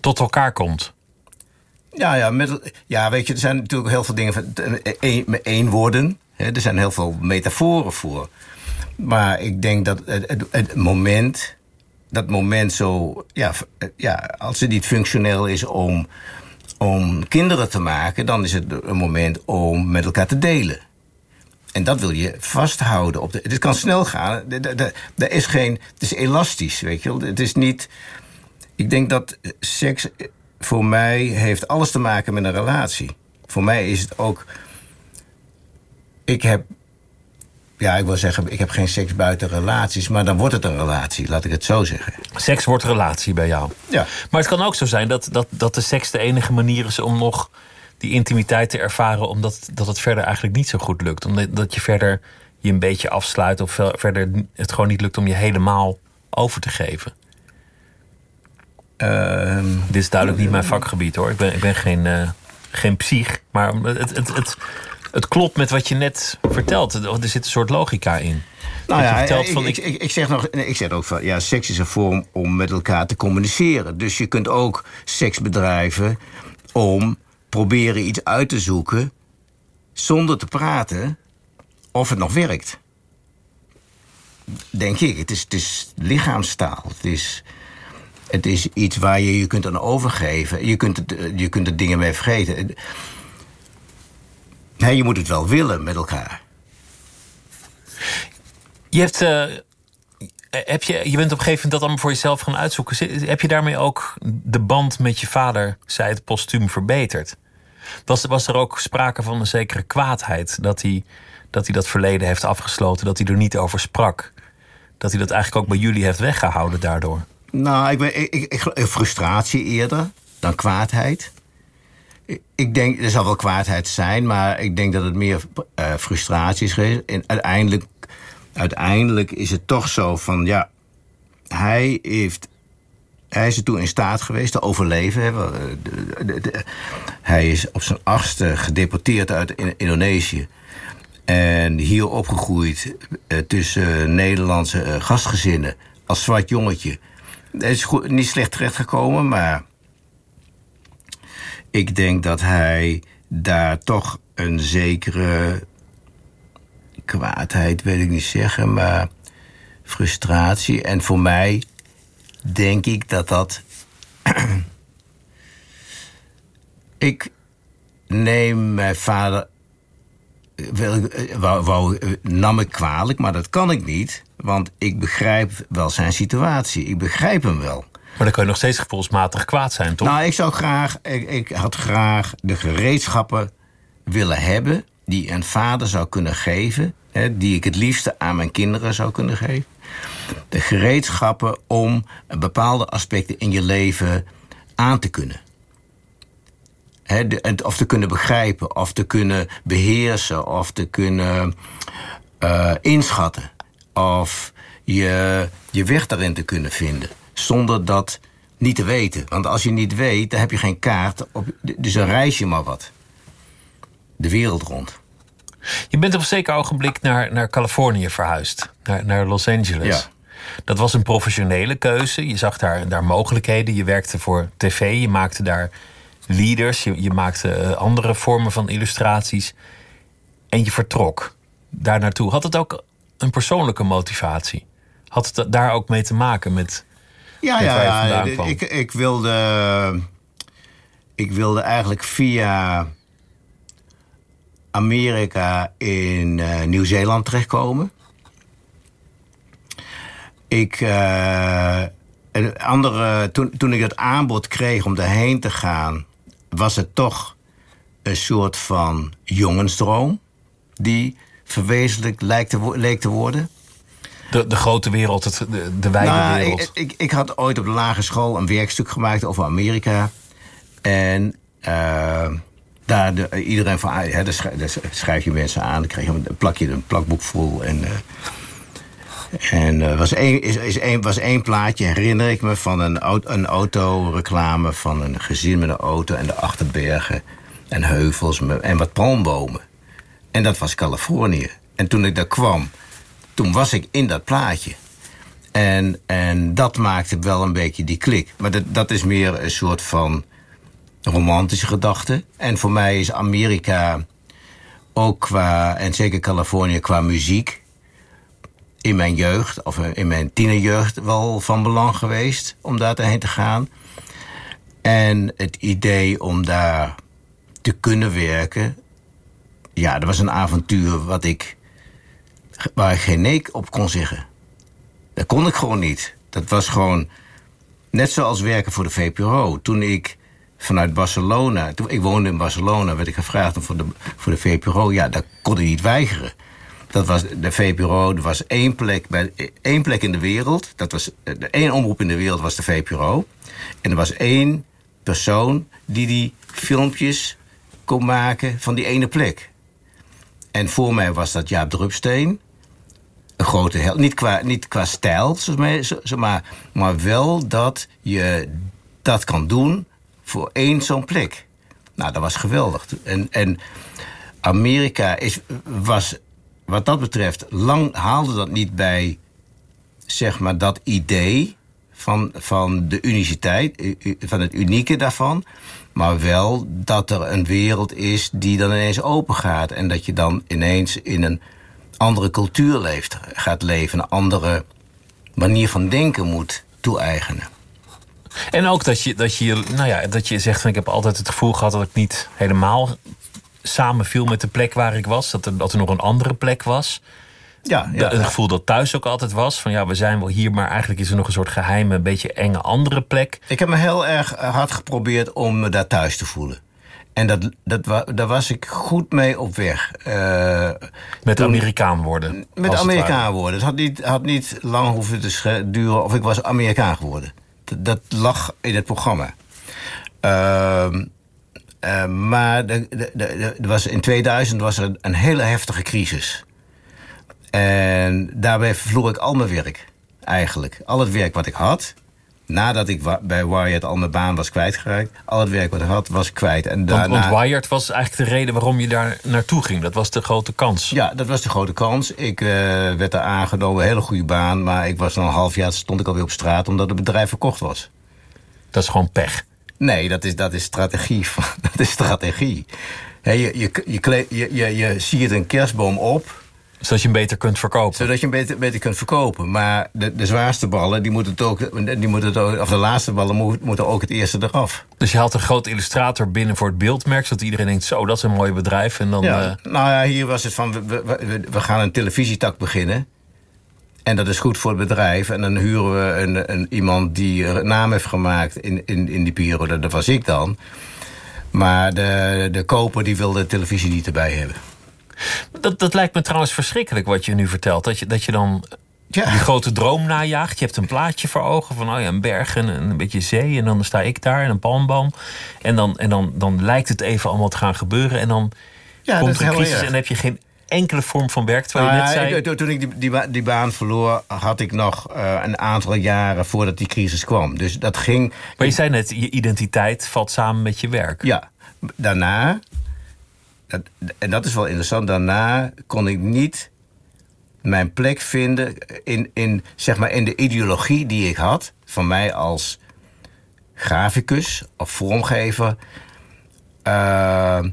tot elkaar komt. Ja, ja, met, ja, weet je, er zijn natuurlijk heel veel dingen met één woorden. Hè, er zijn heel veel metaforen voor. Maar ik denk dat het, moment, dat moment zo, ja, ja, als het niet functioneel is om, om kinderen te maken, dan is het een moment om met elkaar te delen. En dat wil je vasthouden. Op de, het kan snel gaan. Er is geen, het is elastisch, weet je wel. Het is niet ik denk dat seks voor mij heeft alles te maken met een relatie. Voor mij is het ook. Ik heb. Ja, ik wil zeggen, ik heb geen seks buiten relaties, maar dan wordt het een relatie, laat ik het zo zeggen. Seks wordt relatie bij jou. Ja. Maar het kan ook zo zijn dat, dat, dat de seks de enige manier is om nog die intimiteit te ervaren, omdat dat het verder eigenlijk niet zo goed lukt. Omdat dat je verder je een beetje afsluit of verder het gewoon niet lukt om je helemaal over te geven. Uh, Dit is duidelijk niet mijn vakgebied hoor. Ik ben, ik ben geen, uh, geen psych. Maar het, het, het, het klopt met wat je net vertelt. Er zit een soort logica in. Nou ja, ik, van, ik, ik, ik, zeg nog, ik zeg ook van ja, seks is een vorm om met elkaar te communiceren. Dus je kunt ook seks bedrijven om proberen iets uit te zoeken zonder te praten of het nog werkt. Denk ik. Het is, het is lichaamstaal. Het is het is iets waar je je kunt aan overgeven. Je kunt, het, je kunt er dingen mee vergeten. Nee, je moet het wel willen met elkaar. Je hebt. Uh, heb je, je bent op een gegeven moment dat allemaal voor jezelf gaan uitzoeken. Heb je daarmee ook de band met je vader, zij het postuum, verbeterd? Was, was er ook sprake van een zekere kwaadheid? Dat hij, dat hij dat verleden heeft afgesloten, dat hij er niet over sprak? Dat hij dat eigenlijk ook bij jullie heeft weggehouden daardoor? Nou, ik ben, ik, ik, frustratie eerder dan kwaadheid. Ik denk, er zal wel kwaadheid zijn, maar ik denk dat het meer uh, frustratie is En uiteindelijk, uiteindelijk is het toch zo van, ja, hij heeft hij is er toen in staat geweest te overleven. hij is op zijn achtste gedeporteerd uit Indonesië. En hier opgegroeid eh, tussen Nederlandse eh, gastgezinnen als zwart jongetje. Hij is goed, niet slecht terechtgekomen, maar ik denk dat hij daar toch een zekere kwaadheid, weet ik niet zeggen, maar frustratie. En voor mij denk ik dat dat. ik neem mijn vader. Wil, wou, wou, nam ik kwalijk, maar dat kan ik niet. Want ik begrijp wel zijn situatie. Ik begrijp hem wel. Maar dan kun je nog steeds gevoelsmatig kwaad zijn, toch? Nou, ik zou graag. Ik, ik had graag de gereedschappen willen hebben. die een vader zou kunnen geven. Hè, die ik het liefste aan mijn kinderen zou kunnen geven de gereedschappen om bepaalde aspecten in je leven aan te kunnen. Of te kunnen begrijpen, of te kunnen beheersen, of te kunnen uh, inschatten. Of je, je weg daarin te kunnen vinden. Zonder dat niet te weten. Want als je niet weet, dan heb je geen kaart. Op, dus dan reis je maar wat. De wereld rond. Je bent op een zeker ogenblik naar, naar Californië verhuisd. Naar, naar Los Angeles. Ja. Dat was een professionele keuze. Je zag daar, daar mogelijkheden. Je werkte voor tv. Je maakte daar leaders. Je, je maakte eh, andere vormen van illustraties. En je vertrok daar naartoe. Had het ook een persoonlijke motivatie? Had het daar ook mee te maken met. Ja, ja, ja. Ik, ik, wilde. Ik wilde eigenlijk via Amerika in uh, Nieuw-Zeeland terechtkomen. Ik, uh, andere, toen, toen ik het aanbod kreeg om daarheen te gaan, was het toch een soort van jongensdroom die verwezenlijk lijkt te, leek te worden. De, de grote wereld, het, de, de wijde nou, wereld. Ik, ik, ik, had ooit op de lagere school een werkstuk gemaakt over Amerika. En uh, daar de, iedereen van, hè, daar, schrijf, je mensen aan, dan krijg je een, plakje, een plakboek vol. En, uh, en uh, was, één, is, is was één plaatje, herinner ik me, van een, een autoreclame van een gezin met een auto en de achterbergen en heuvels en wat palmbomen. En dat was Californië. En toen ik daar kwam, toen was ik in dat plaatje. En, en dat maakte wel een beetje die klik. Maar dat, dat is meer een soort van romantische gedachte. En voor mij is Amerika ook qua, en zeker Californië, qua muziek in mijn jeugd, of in mijn tienerjeugd, wel van belang geweest om daar heen te gaan. En het idee om daar te kunnen werken, ja, dat was een avontuur wat ik, waar ik geen nee op kon zeggen. Dat kon ik gewoon niet. Dat was gewoon net zoals werken voor de VPRO. Toen ik vanuit Barcelona, toen ik woonde in Barcelona, werd ik gevraagd om voor de, voor de VPRO. Ja, dat kon ik niet weigeren. Dat was de VPRO. Er was één plek, bij, één plek in de wereld. Dat was, de één omroep in de wereld was de VPRO. En er was één persoon die die filmpjes kon maken van die ene plek. En voor mij was dat Jaap Drupsteen. Een grote held. Niet qua, niet qua stijl, maar, maar wel dat je dat kan doen voor één zo'n plek. Nou, dat was geweldig. En, en Amerika is, was wat dat betreft, lang haalde dat niet bij zeg maar, dat idee van, van de uniciteit, van het unieke daarvan. Maar wel dat er een wereld is die dan ineens open gaat. En dat je dan ineens in een andere cultuur leeft, gaat leven. Een andere manier van denken moet toe-eigenen. En ook dat je, dat je, nou ja, dat je zegt: Ik heb altijd het gevoel gehad dat ik niet helemaal samenviel met de plek waar ik was. Dat er, dat er nog een andere plek was. Ja, ja. Het gevoel dat thuis ook altijd was. Van ja, we zijn wel hier, maar eigenlijk is er nog een soort geheime, een beetje enge andere plek. Ik heb me heel erg hard geprobeerd om me daar thuis te voelen. En dat, dat, daar was ik goed mee op weg. Uh, met Amerikaan worden? Met Amerikaan worden. Het had niet, had niet lang hoeven te duren of ik was Amerikaan geworden. Dat, dat lag in het programma. Uh, uh, maar de, de, de, er was, in 2000 was er een hele heftige crisis. En daarbij verloor ik al mijn werk, eigenlijk. Al het werk wat ik had, nadat ik bij Wired al mijn baan was kwijtgeraakt... al het werk wat ik had, was kwijt. En daarna... want, want Wired was eigenlijk de reden waarom je daar naartoe ging. Dat was de grote kans. Ja, dat was de grote kans. Ik uh, werd daar aangenomen, een hele goede baan... maar ik was dan een half jaar, stond ik alweer op straat... omdat het bedrijf verkocht was. Dat is gewoon pech. Nee, dat is, dat is strategie. dat is strategie. je, je, je, je, je, je ziet een kerstboom op zodat je hem beter kunt verkopen. Zodat je hem beter, beter kunt verkopen. Maar de, de zwaarste ballen, die moeten het ook, die moeten het ook, of de laatste ballen moeten ook het eerste eraf. Dus je haalt een groot illustrator binnen voor het beeldmerk, zodat iedereen denkt: zo, dat is een mooi bedrijf. En dan, ja, uh... Nou ja, hier was het van: we, we, we, gaan een televisietak beginnen. En dat is goed voor het bedrijf. En dan huren we een, een, iemand die een naam heeft gemaakt in, in, in die periode. Dat was ik dan. Maar de, de koper die wilde de televisie niet erbij hebben. Dat, dat lijkt me trouwens verschrikkelijk wat je nu vertelt. Dat je, dat je dan ja. die grote droom najaagt. Je hebt een plaatje voor ogen van oh ja, een berg en een beetje zee. En dan sta ik daar en een palmboom. En, dan, en dan, dan lijkt het even allemaal te gaan gebeuren. En dan ja, komt er een crisis en heb je geen enkele vorm van werk. Terwijl je nou net zei... Toen ik die, die, die, baan verloor, had ik nog uh, een aantal jaren voordat die crisis kwam. Dus dat ging... Maar je zei net, je identiteit valt samen met je werk. Ja, daarna en dat is wel interessant. Daarna kon ik niet mijn plek vinden in, in, zeg maar in de ideologie die ik had. Van mij als graficus of vormgever. Uh,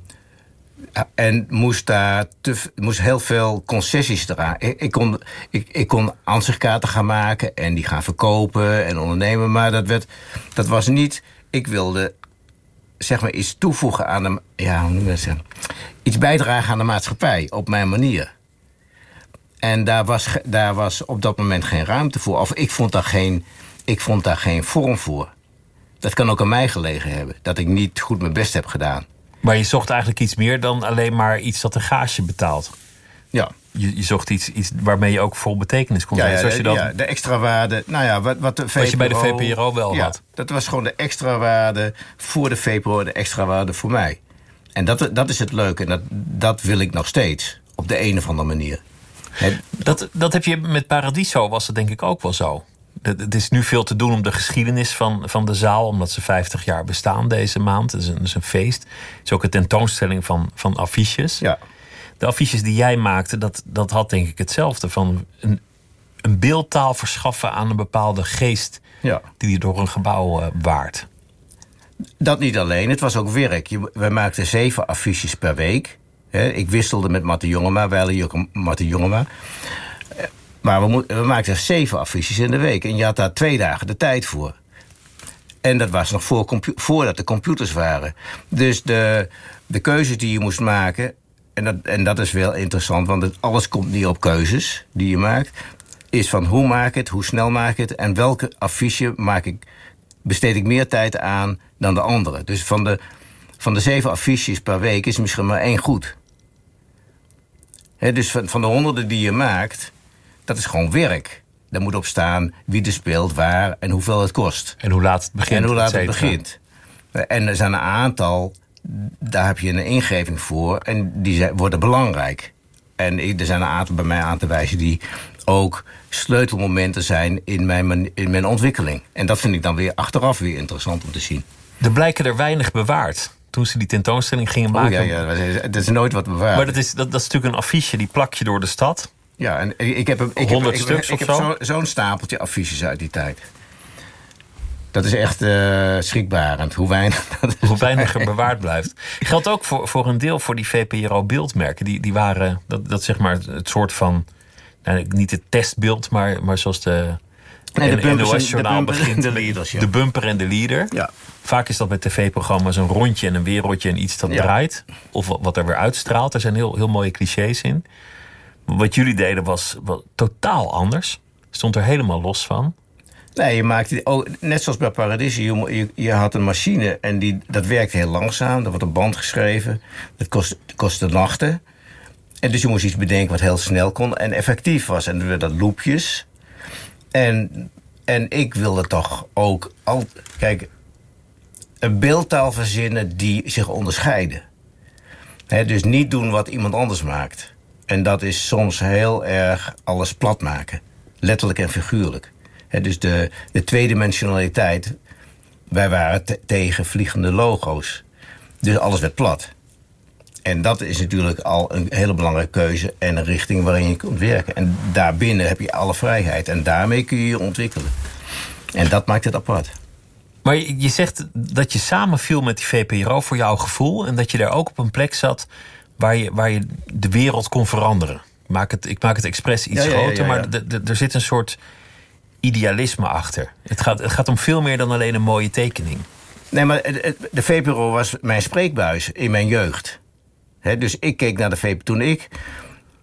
en moest daar te, moest heel veel concessies eraan. Ik, ik, kon, ik, ik kon ansichtkaarten gaan maken en die gaan verkopen en ondernemen. Maar dat, werd, dat was niet... Ik wilde zeg maar iets toevoegen aan de... Ja, hoe noem je Iets bijdragen aan de maatschappij op mijn manier. En daar was, daar was op dat moment geen ruimte voor. Of ik vond daar geen, ik vond daar geen vorm voor. Dat kan ook aan mij gelegen hebben. Dat ik niet goed mijn best heb gedaan. Maar je zocht eigenlijk iets meer dan alleen maar iets dat een gage betaalt. Ja. Je, je zocht iets, iets waarmee je ook vol betekenis kon zijn. Ja, ja, je dat... ja, de extra waarde. Nou ja, wat, wat, de VPRO, wat je bij de VPRO wel ja, had. Dat was gewoon de extra waarde voor de VPRO, de extra waarde voor mij. En dat, dat is het leuke. En dat, dat wil ik nog steeds. Op de een of andere manier. Dat, dat heb je met Paradiso, was het denk ik ook wel zo. Het is nu veel te doen om de geschiedenis van, van de zaal, omdat ze 50 jaar bestaan deze maand. Het is een, is een feest. Het is ook een tentoonstelling van, van affiches. Ja de affiches die jij maakte, dat, dat had denk ik hetzelfde. Van een, een beeldtaal verschaffen aan een bepaalde geest ja. die je door een gebouw uh, waart. Dat niet alleen, het was ook werk. Je, wij maakten zeven affiches per week. ik wisselde met Matte Jongema, Matte Jongema. Maar we, we maakten zeven affiches in de week. En je had daar twee dagen de tijd voor. En dat was nog voor voordat de computers waren. Dus de, de keuzes die je moest maken en dat, en dat is wel interessant, want alles komt niet op keuzes die je maakt. Is van hoe maak ik het, hoe snel maak ik het... en welke affiche maak ik, besteed ik meer tijd aan dan de andere. Dus van de, van de zeven affiches per week is misschien maar één goed. dus van, van de honderden die je maakt, dat is gewoon werk. Daar moet op staan wie er speelt, waar en hoeveel het kost. En hoe laat het begint. En hoe laat het begint. En er zijn een aantal daar heb je een ingeving voor en die zijn, worden belangrijk. En er zijn een aantal bij mij aan te wijzen die ook sleutelmomenten zijn in mijn, in mijn ontwikkeling. En dat vind ik dan weer achteraf weer interessant om te zien. Er blijken er weinig bewaard toen ze die tentoonstelling gingen maken. Oh, ja, ja, dat is nooit wat bewaard. Maar dat is, dat, dat is natuurlijk een affiche, die plak je door de stad. Ja, en ik heb, ik heb, ik heb, ik heb zo'n stapeltje affiches uit die tijd. Dat is echt uh, schrikbarend, hoe weinig, hoe weinig er bewaard blijft. Geldt ook voor, voor een deel voor die VPRO-beeldmerken. Die, die waren, dat, dat zeg maar het soort van, nou, niet het testbeeld, maar, maar zoals de, En, en de NOS-journaal begint de, leaders, ja. de bumper en de leader. Ja. Vaak is dat met tv-programma's een rondje en een wereldje en iets dat draait. Of wat er weer uitstraalt. Er zijn heel, heel mooie clichés in. Wat jullie deden was, totaal anders. Stond er helemaal los van. Nee, je maakte, oh, net zoals bij Paradiso, je, je, had een machine en die, dat werkte heel langzaam. Er wordt een band geschreven. Dat kost, kostte nachten. En dus je moest iets bedenken wat heel snel kon en effectief was. En werden dat loopjes. En, en ik wilde toch ook... Al, kijk, een beeldtaal verzinnen die zich onderscheiden. dus niet doen wat iemand anders maakt. En dat is soms heel erg alles plat maken. Letterlijk en figuurlijk. dus de, de tweedimensionaliteit. Wij waren tegen vliegende logo's. Dus alles werd plat. En dat is natuurlijk al een hele belangrijke keuze en een richting waarin je kunt werken. En daarbinnen heb je alle vrijheid en daarmee kun je je ontwikkelen. En dat maakt het apart. Maar je zegt dat je samenviel met die VPRO voor jouw gevoel en dat je daar ook op een plek zat waar je, waar je de wereld kon veranderen. Ik maak het, ik maak het expres iets groter, maar er zit een soort idealisme achter. Het gaat, het gaat om veel meer dan alleen een mooie tekening. Nee, maar de VPRO was mijn spreekbuis in mijn jeugd dus ik keek naar de VP toen ik,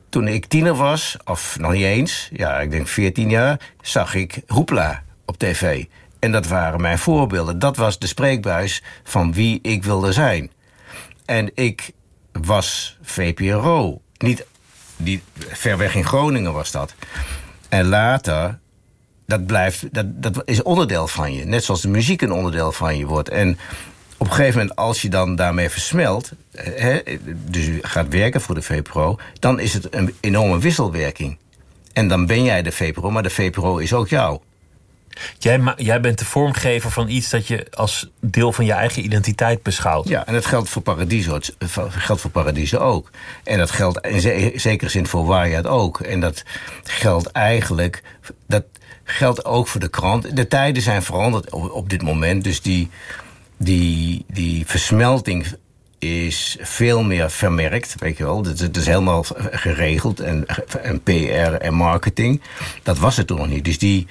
toen ik tiener was, of nog niet eens, ja, ik denk 14 jaar, zag ik Hoepla op tv. En dat waren mijn voorbeelden. Dat was de spreekbuis van wie ik wilde zijn. En ik was VPRO. Niet, niet ver weg in Groningen was dat. En later, dat, blijft, dat, dat is onderdeel van je. Net zoals de muziek een onderdeel van je wordt. En op een gegeven moment, als je dan daarmee versmelt... Hè, dus je gaat werken voor de VPRO... dan is het een enorme wisselwerking. En dan ben jij de VPRO, maar de VPRO is ook jou. Jij, jij bent de vormgever van iets dat je als deel van je eigen identiteit beschouwt. Ja, en dat geldt voor Paradiso, het geldt voor Paradiso ook. En dat geldt in zekere zin voor Wyatt ook. En dat geldt eigenlijk... Dat geldt ook voor de krant. De tijden zijn veranderd op, dit moment, dus die die, die versmelting is veel meer vermerkt, weet je wel. Het, is helemaal geregeld en, en PR en marketing. Dat was het toen nog niet. Dus die,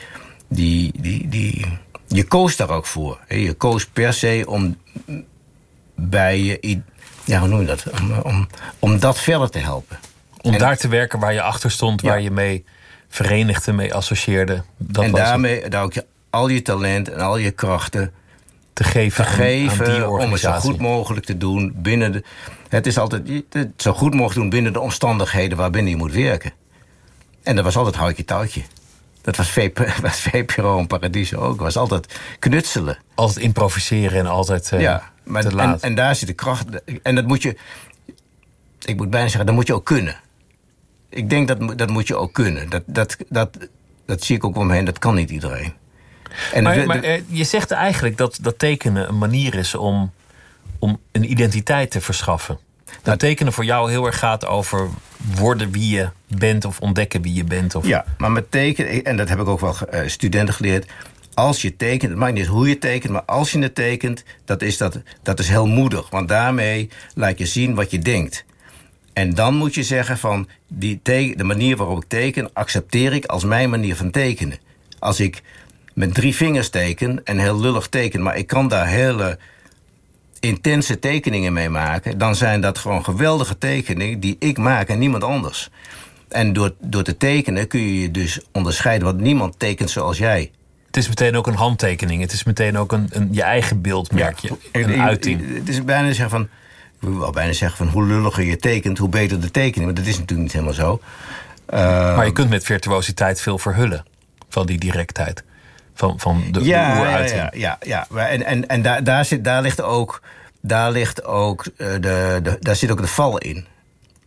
die, die, die, je koos daar ook voor. Je koos per se om bij je... Ja, hoe noem je dat? Om, om, om dat verder te helpen. Om daar te werken waar je achter stond, waar je mee verenigde, mee associeerde. Dat en daarmee daar ook je, al je talent en al je krachten te geven, te geven om het zo goed mogelijk te doen binnen de. Het is altijd het zo goed mogelijk doen binnen de omstandigheden waarbinnen je moet werken. En dat was altijd houtje touwtje. Dat was, VP, was VPRO en Paradiso ook. was altijd knutselen. Altijd improviseren en altijd uh, ja, maar, te laat. En, en, daar zit de kracht. En dat moet je. Ik moet bijna zeggen, dat moet je ook kunnen. Ik denk dat dat moet je ook kunnen. Dat, dat, dat, dat zie ik ook om me heen. Dat kan niet iedereen. En maar, maar eh, je zegt eigenlijk dat, dat tekenen een manier is om, om een identiteit te verschaffen. Dat nou, tekenen voor jou heel erg gaat over worden wie je bent of ontdekken wie je bent. Of... Ja, maar met tekenen, en dat heb ik ook wel uh, studenten geleerd. Als je tekent, het maakt niet hoe je tekent, maar als je het tekent, dat is, dat, dat is heel moedig. Want daarmee laat je zien wat je denkt. En dan moet je zeggen van die de manier waarop ik teken, accepteer ik als mijn manier van tekenen. Als ik met drie vingers teken en heel lullig teken... maar ik kan daar hele intense tekeningen mee maken... dan zijn dat gewoon geweldige tekeningen die ik maak en niemand anders. En door, door te tekenen kun je je dus onderscheiden... want niemand tekent zoals jij. Het is meteen ook een handtekening. Het is meteen ook een, een je eigen beeldmerkje, ja, een uiting. Het is bijna zeggen van... Ik wil bijna zeggen van hoe lulliger je tekent, hoe beter de tekening. Maar dat is natuurlijk niet helemaal zo. maar je kunt met virtuositeit veel verhullen van die directheid van, van de, ja, Ja, ja, ja. En, en, en daar, daar, zit, daar ligt ook, daar ligt ook uh, de, de, daar zit ook de val in.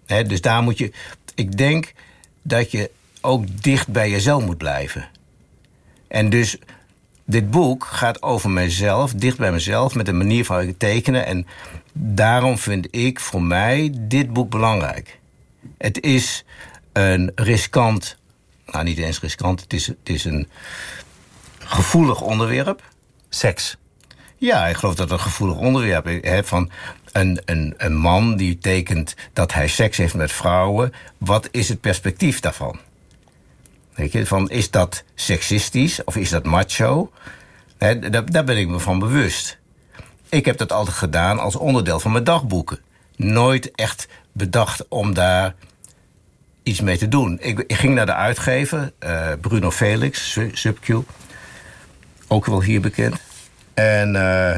He, dus daar moet je. Ik denk dat je ook dicht bij jezelf moet blijven. En dus dit boek gaat over mezelf, dicht bij mezelf, met de manier van ik tekenen. En daarom vind ik voor mij dit boek belangrijk. Het is een riskant, nou niet eens riskant, het is, het is een gevoelig onderwerp. Seks. Ja, ik geloof dat het een gevoelig onderwerp is. Van een, een, een man die tekent dat hij seks heeft met vrouwen. Wat is het perspectief daarvan? Weet je, van is dat seksistisch of is dat macho? He, daar, daar ben ik me van bewust. Ik heb dat altijd gedaan als onderdeel van mijn dagboeken. Nooit echt bedacht om daar iets mee te doen. Ik, ik ging naar de uitgever, uh, Bruno Felix, Subq. Ook wel hier bekend. En uh,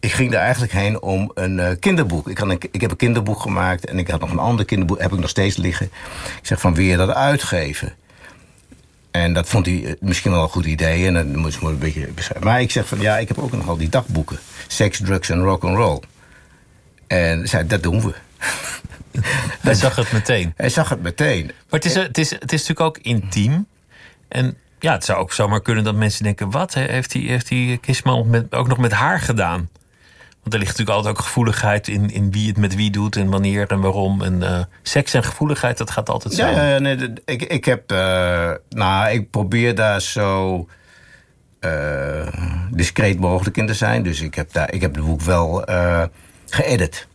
ik ging daar eigenlijk heen om een uh, kinderboek. Ik, had een, ik heb een kinderboek gemaakt en ik had nog een ander kinderboek, heb ik nog steeds liggen. Ik zeg van, wil je dat uitgeven? En dat vond hij misschien wel een goed idee. En dan moest ik een beetje beschrijven. Maar ik zeg van, ja, ik heb ook nog al die dagboeken. Sex, drugs en rock and roll. En zei, dat doen we. Hij zag het meteen. Hij zag het meteen. Maar het is, het is, het is natuurlijk ook intiem. En ja, het zou ook zomaar kunnen dat mensen denken... wat heeft die, heeft die Kistman met, ook nog met haar gedaan? Want er ligt natuurlijk altijd ook gevoeligheid in, in wie het met wie doet... en wanneer en waarom. En uh, seks en gevoeligheid, dat gaat altijd zo. Ja, nee, ik, ik heb... Uh, nou, ik probeer daar zo... Uh, discreet mogelijk in te zijn. Dus ik heb, daar, ik heb het boek wel geëdit.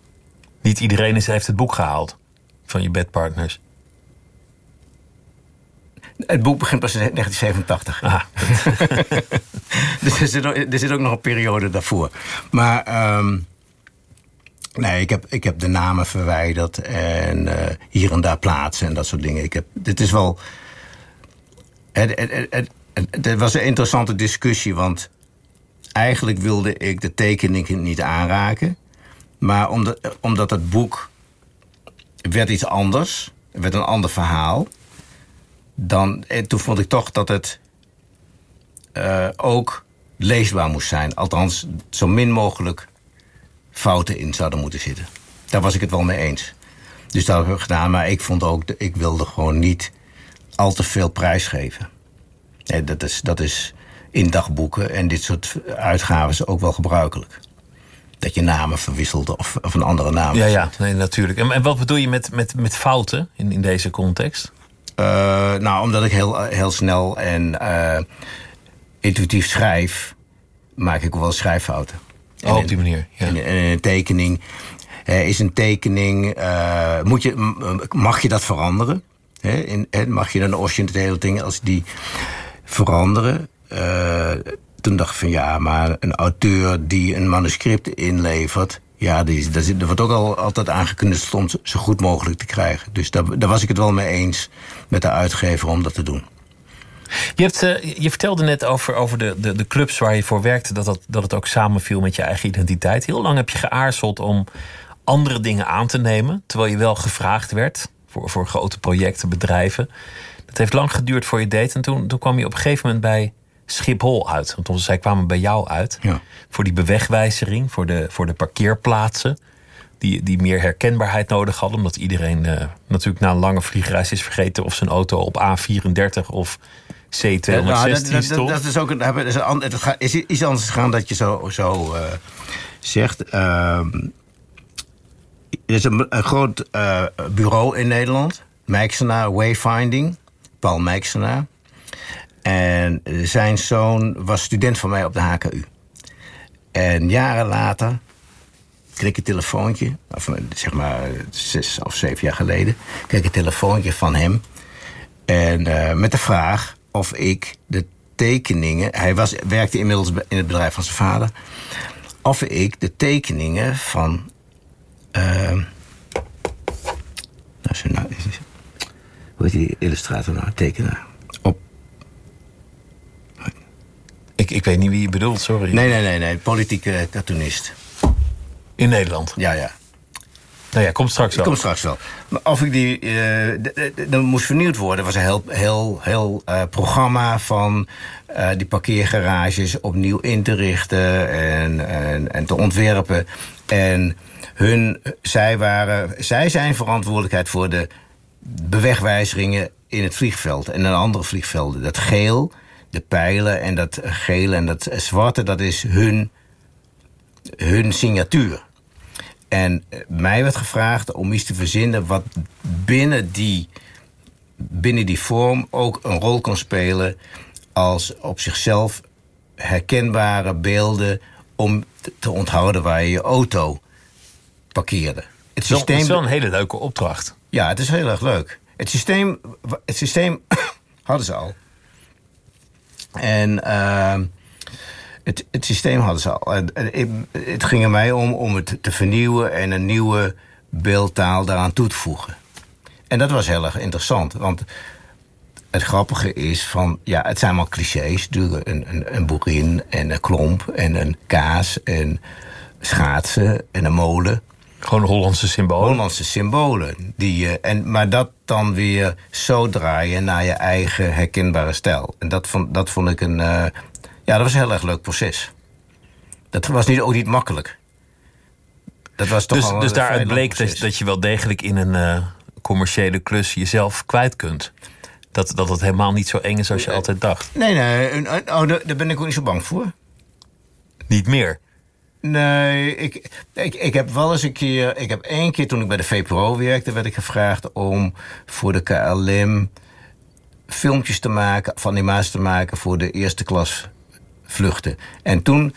Niet iedereen is, heeft het boek gehaald van je bedpartners. Het boek begint pas in 1987. Ah. dus er zit, ook, er zit, ook, nog een periode daarvoor. Maar um, nee, ik heb, ik heb de namen verwijderd en uh, hier en daar plaatsen en dat soort dingen. Ik heb, dit is wel. Het, het, het, het, was een interessante discussie, want eigenlijk wilde ik de tekeningen niet aanraken. Maar omdat, omdat het boek werd iets anders, werd een ander verhaal. Dan, en toen vond ik toch dat het uh, ook leesbaar moest zijn. Althans, zo min mogelijk fouten in zouden moeten zitten. Daar was ik het wel mee eens. Dus dat heb ik gedaan. Maar ik vond ook, ik wilde gewoon niet al te veel prijs geven. Nee, dat, is, dat is in dagboeken en dit soort uitgaven ook wel gebruikelijk dat je namen verwisselt of, of een andere naam. Ja, ja nee, natuurlijk. En, en wat bedoel je met, met, met fouten in, in deze context? Uh, nou, omdat ik heel, heel snel en uh, intuïtief schrijf, maak ik wel schrijffouten. Oh, op die manier. Ja. En, en een tekening is een tekening. moet je, mag je dat veranderen? He, in, mag je dan originele hele ding als die veranderen? toen dacht ik van ja, maar een auteur die een manuscript inlevert... ja, die, daar, er wordt ook al altijd aangekundigd om zo goed mogelijk te krijgen. Dus daar, was ik het wel mee eens met de uitgever om dat te doen. Je, hebt, uh, je vertelde net over, over de, de, de, clubs waar je voor werkte... Dat, dat, dat het ook samenviel met je eigen identiteit. Heel lang heb je geaarzeld om andere dingen aan te nemen... terwijl je wel gevraagd werd voor, voor grote projecten, bedrijven. Dat heeft lang geduurd voor je deed. En toen, toen kwam je op een gegeven moment bij Schiphol uit. Want zij kwamen bij jou uit. Ja. Voor die bewegwijzering, voor de, voor de parkeerplaatsen. Die, die meer herkenbaarheid nodig hadden. Omdat iedereen uh, natuurlijk na een lange vliegreis is vergeten of zijn auto op A34 of C216 ja, nou, dat, dat, dat, is ook een, het is iets anders gegaan dat je zo, zo uh, zegt. Uh, er is een, een groot uh, bureau in Nederland. Mijksenaar Wayfinding. Paul Mijksenaar. En zijn zoon was student van mij op de HKU. En jaren later kreeg ik een telefoontje, of zeg maar zes of zeven jaar geleden, kreeg ik een telefoontje van hem. En uh, met de vraag of ik de tekeningen, hij was, werkte inmiddels in het bedrijf van zijn vader, of ik de tekeningen van. Uh, nou, hoe heet die illustrator nou? Tekenaar. Ik, ik weet niet wie je bedoelt, sorry. Nee, nee, nee, nee. Politieke cartoonist. In Nederland? Ja, ja. Nou ja, komt straks wel. Komt straks wel. Maar of ik die... Uh, dan moest vernieuwd worden. was een heel, heel, heel uh, programma van uh, die parkeergarages opnieuw in te richten en, en, en te ontwerpen. En hun, zij, waren, zij zijn verantwoordelijkheid voor de bewegwijzeringen in het vliegveld en in andere vliegvelden. Dat geel de pijlen en dat gele en dat zwarte, dat is hun, hun signatuur. En mij werd gevraagd om iets te verzinnen wat binnen die, binnen die vorm ook een rol kan spelen als op zichzelf herkenbare beelden om te onthouden waar je je auto parkeerde. Het systeem... is wel een hele leuke opdracht. Ja, het is heel erg leuk. Het systeem, het systeem Hadden ze al. En ehm, het, het systeem hadden ze al. het ging er mij om om het te vernieuwen en een nieuwe beeldtaal daaraan toe te voegen. En dat was heel erg interessant, want het grappige is van, ja, het zijn maar clichés. Een, een, een boerin en een klomp en een kaas en schaatsen en een molen. Gewoon Hollandse symbolen. Hollandse symbolen. Die je, en, maar dat dan weer zo draaien naar je eigen herkenbare stijl. En dat vond, dat vond ik een. Uh, ja, dat was een heel erg leuk proces. Dat was niet, ook niet makkelijk. Dat was toch dus dus daaruit bleek dat, dat, je wel degelijk in een uh, commerciële klus jezelf kwijt kunt. Dat, dat het helemaal niet zo eng is als je altijd dacht. Nee, nee, oh, daar ben ik ook niet zo bang voor. Niet meer? Nee, ik, ik, ik heb wel eens een keer... Ik heb één keer toen ik bij de VPRO werkte... werd ik gevraagd om voor de KLM filmpjes te maken... of animaties te maken voor de eerste klas vluchten. En toen,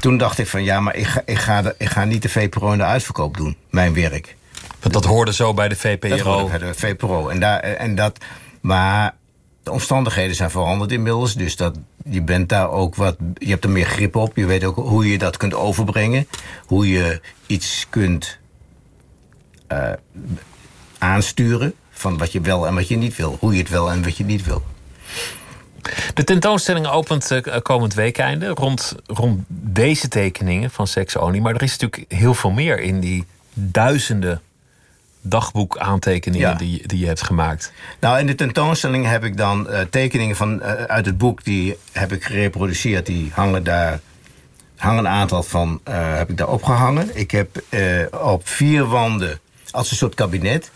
toen dacht ik van... ja, maar ik ga, ik, ga de, ik ga niet de VPRO in de uitverkoop doen. Mijn werk. Want dat hoorde zo bij de VPRO? Dat hoorde bij de VPRO. En, daar, en dat... Maar de omstandigheden zijn veranderd inmiddels. Dus dat, je bent daar ook wat. Je hebt er meer grip op. Je weet ook hoe je dat kunt overbrengen. Hoe je iets kunt uh, aansturen. Van wat je wel en wat je niet wil. Hoe je het wel en wat je niet wil. De tentoonstelling opent uh, komend weekende rond, rond deze tekeningen van Sex Only. Maar er is natuurlijk heel veel meer in die duizenden dagboek aantekeningen die, die je hebt gemaakt? Nou, in de tentoonstelling heb ik dan uh, tekeningen van, uh, uit het boek... die heb ik gereproduceerd. Die hangen daar... hangen een aantal van uh, heb ik daar opgehangen. Ik heb op vier wanden, als een soort kabinet...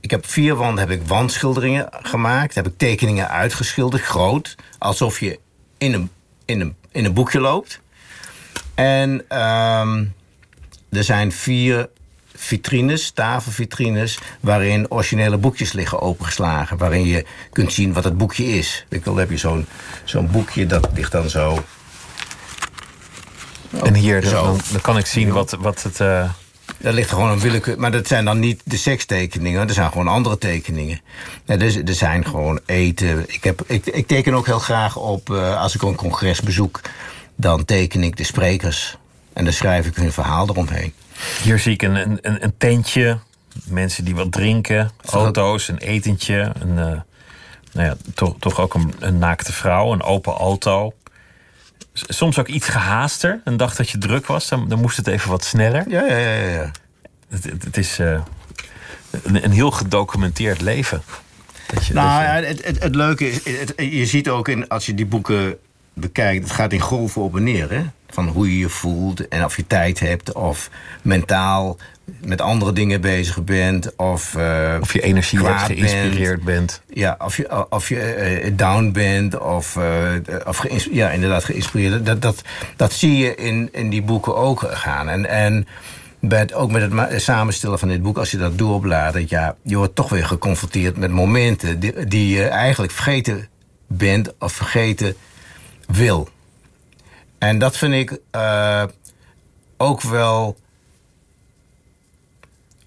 Ik heb vier wanden heb ik wandschilderingen gemaakt. Heb ik tekeningen uitgeschilderd, groot. Alsof je in een, in een, in een boekje loopt. En um, er zijn vier vitrines, tafelvitrines... waarin originele boekjes liggen opengeslagen. Waarin je kunt zien wat het boekje is. Ik wil, heb je zo'n zo'n boekje, dat ligt dan zo... en hier, dan, dan, kan ik zien wat, wat het... Uh... Daar ligt gewoon een willekeur. Maar dat zijn dan niet de sekstekeningen. Er zijn gewoon andere tekeningen. Ja, dus, er zijn gewoon eten. Ik, heb, ik, ik teken ook heel graag op... Uh, als ik een congres bezoek... dan teken ik de sprekers. En dan schrijf ik hun verhaal eromheen. Hier zie ik een, een, een tentje, mensen die wat drinken, auto's, een etentje, een, uh, nou ja, toch, toch ook een, een, naakte vrouw, een open auto. Soms ook iets gehaaster. Een dag dat je druk was, dan, dan moest het even wat sneller. Ja, ja, ja. ja. Het, het, is uh, een, een, heel gedocumenteerd leven. Je, nou, ja, het, het, het, leuke is, je ziet ook in, als je die boeken bekijkt, het gaat in golven op en neer. Hè? Van hoe je je voelt en of je tijd hebt of mentaal met andere dingen bezig bent. Of, uh, of je energie hebt, geïnspireerd bent. Ja, of je, of je uh, down bent of, uh, of ja, inderdaad geïnspireerd. Dat, dat, dat zie je in, in die boeken ook gaan. En, en bij ook met het samenstellen van dit boek, als je dat doorbladert... ja, je wordt toch weer geconfronteerd met momenten die, die je eigenlijk vergeten bent of vergeten wil. En dat vind ik uh, ook wel.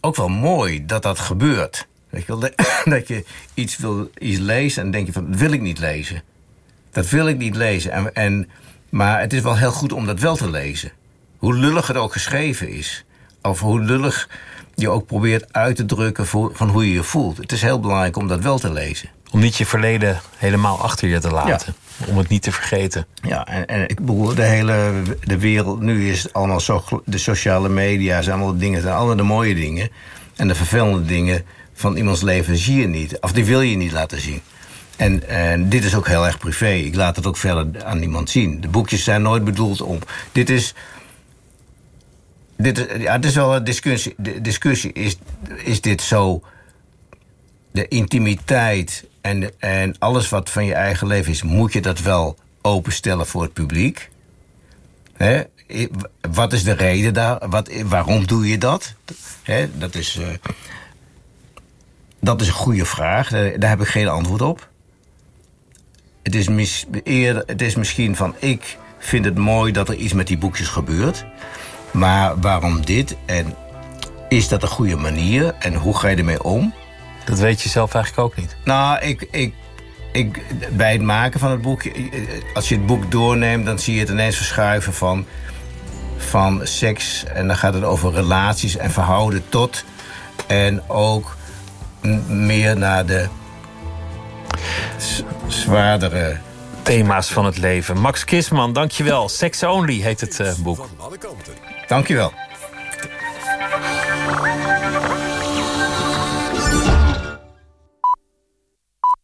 Ook wel mooi dat dat gebeurt. Weet je, wel, dat je iets wil iets lezen en denk je van dat wil ik niet lezen. Dat wil ik niet lezen. En, en, maar het is wel heel goed om dat wel te lezen. Hoe lullig het ook geschreven is. Of hoe lullig je ook probeert uit te drukken van hoe je je voelt. Het is heel belangrijk om dat wel te lezen. Om niet je verleden helemaal achter je te laten. Om het niet te vergeten. Ja, en, en ik bedoel, de hele de wereld nu is allemaal zo. De sociale media zijn allemaal dingen, zijn allemaal de mooie dingen. En de vervelende dingen van iemands leven zie je niet. Of die wil je niet laten zien. En, en dit is ook heel erg privé. Ik laat het ook verder aan niemand zien. De boekjes zijn nooit bedoeld om. Dit is. Dit is, ja, het is wel een discussie. De discussie is, is dit zo. De intimiteit en, en alles wat van je eigen leven is, moet je dat wel openstellen voor het publiek. Wat is de reden daar? Wat, waarom doe je dat? Dat, is, uh, dat is een goede vraag. Daar, heb ik geen antwoord op. Het is, eerder, het is misschien van ik vind het mooi dat er iets met die boekjes gebeurt. Maar waarom dit? En is dat een goede manier? En hoe ga je ermee om? Dat weet je zelf eigenlijk ook niet. Nou, ik, ik, ik, bij het maken van het boek, als je het boek doorneemt, dan zie je het ineens verschuiven van, van seks. En dan gaat het over relaties en verhouden tot. En ook meer naar de zwaardere thema's van het leven. Max Kisman, dankjewel. Sex Only heet het uh, boek. Dankjewel.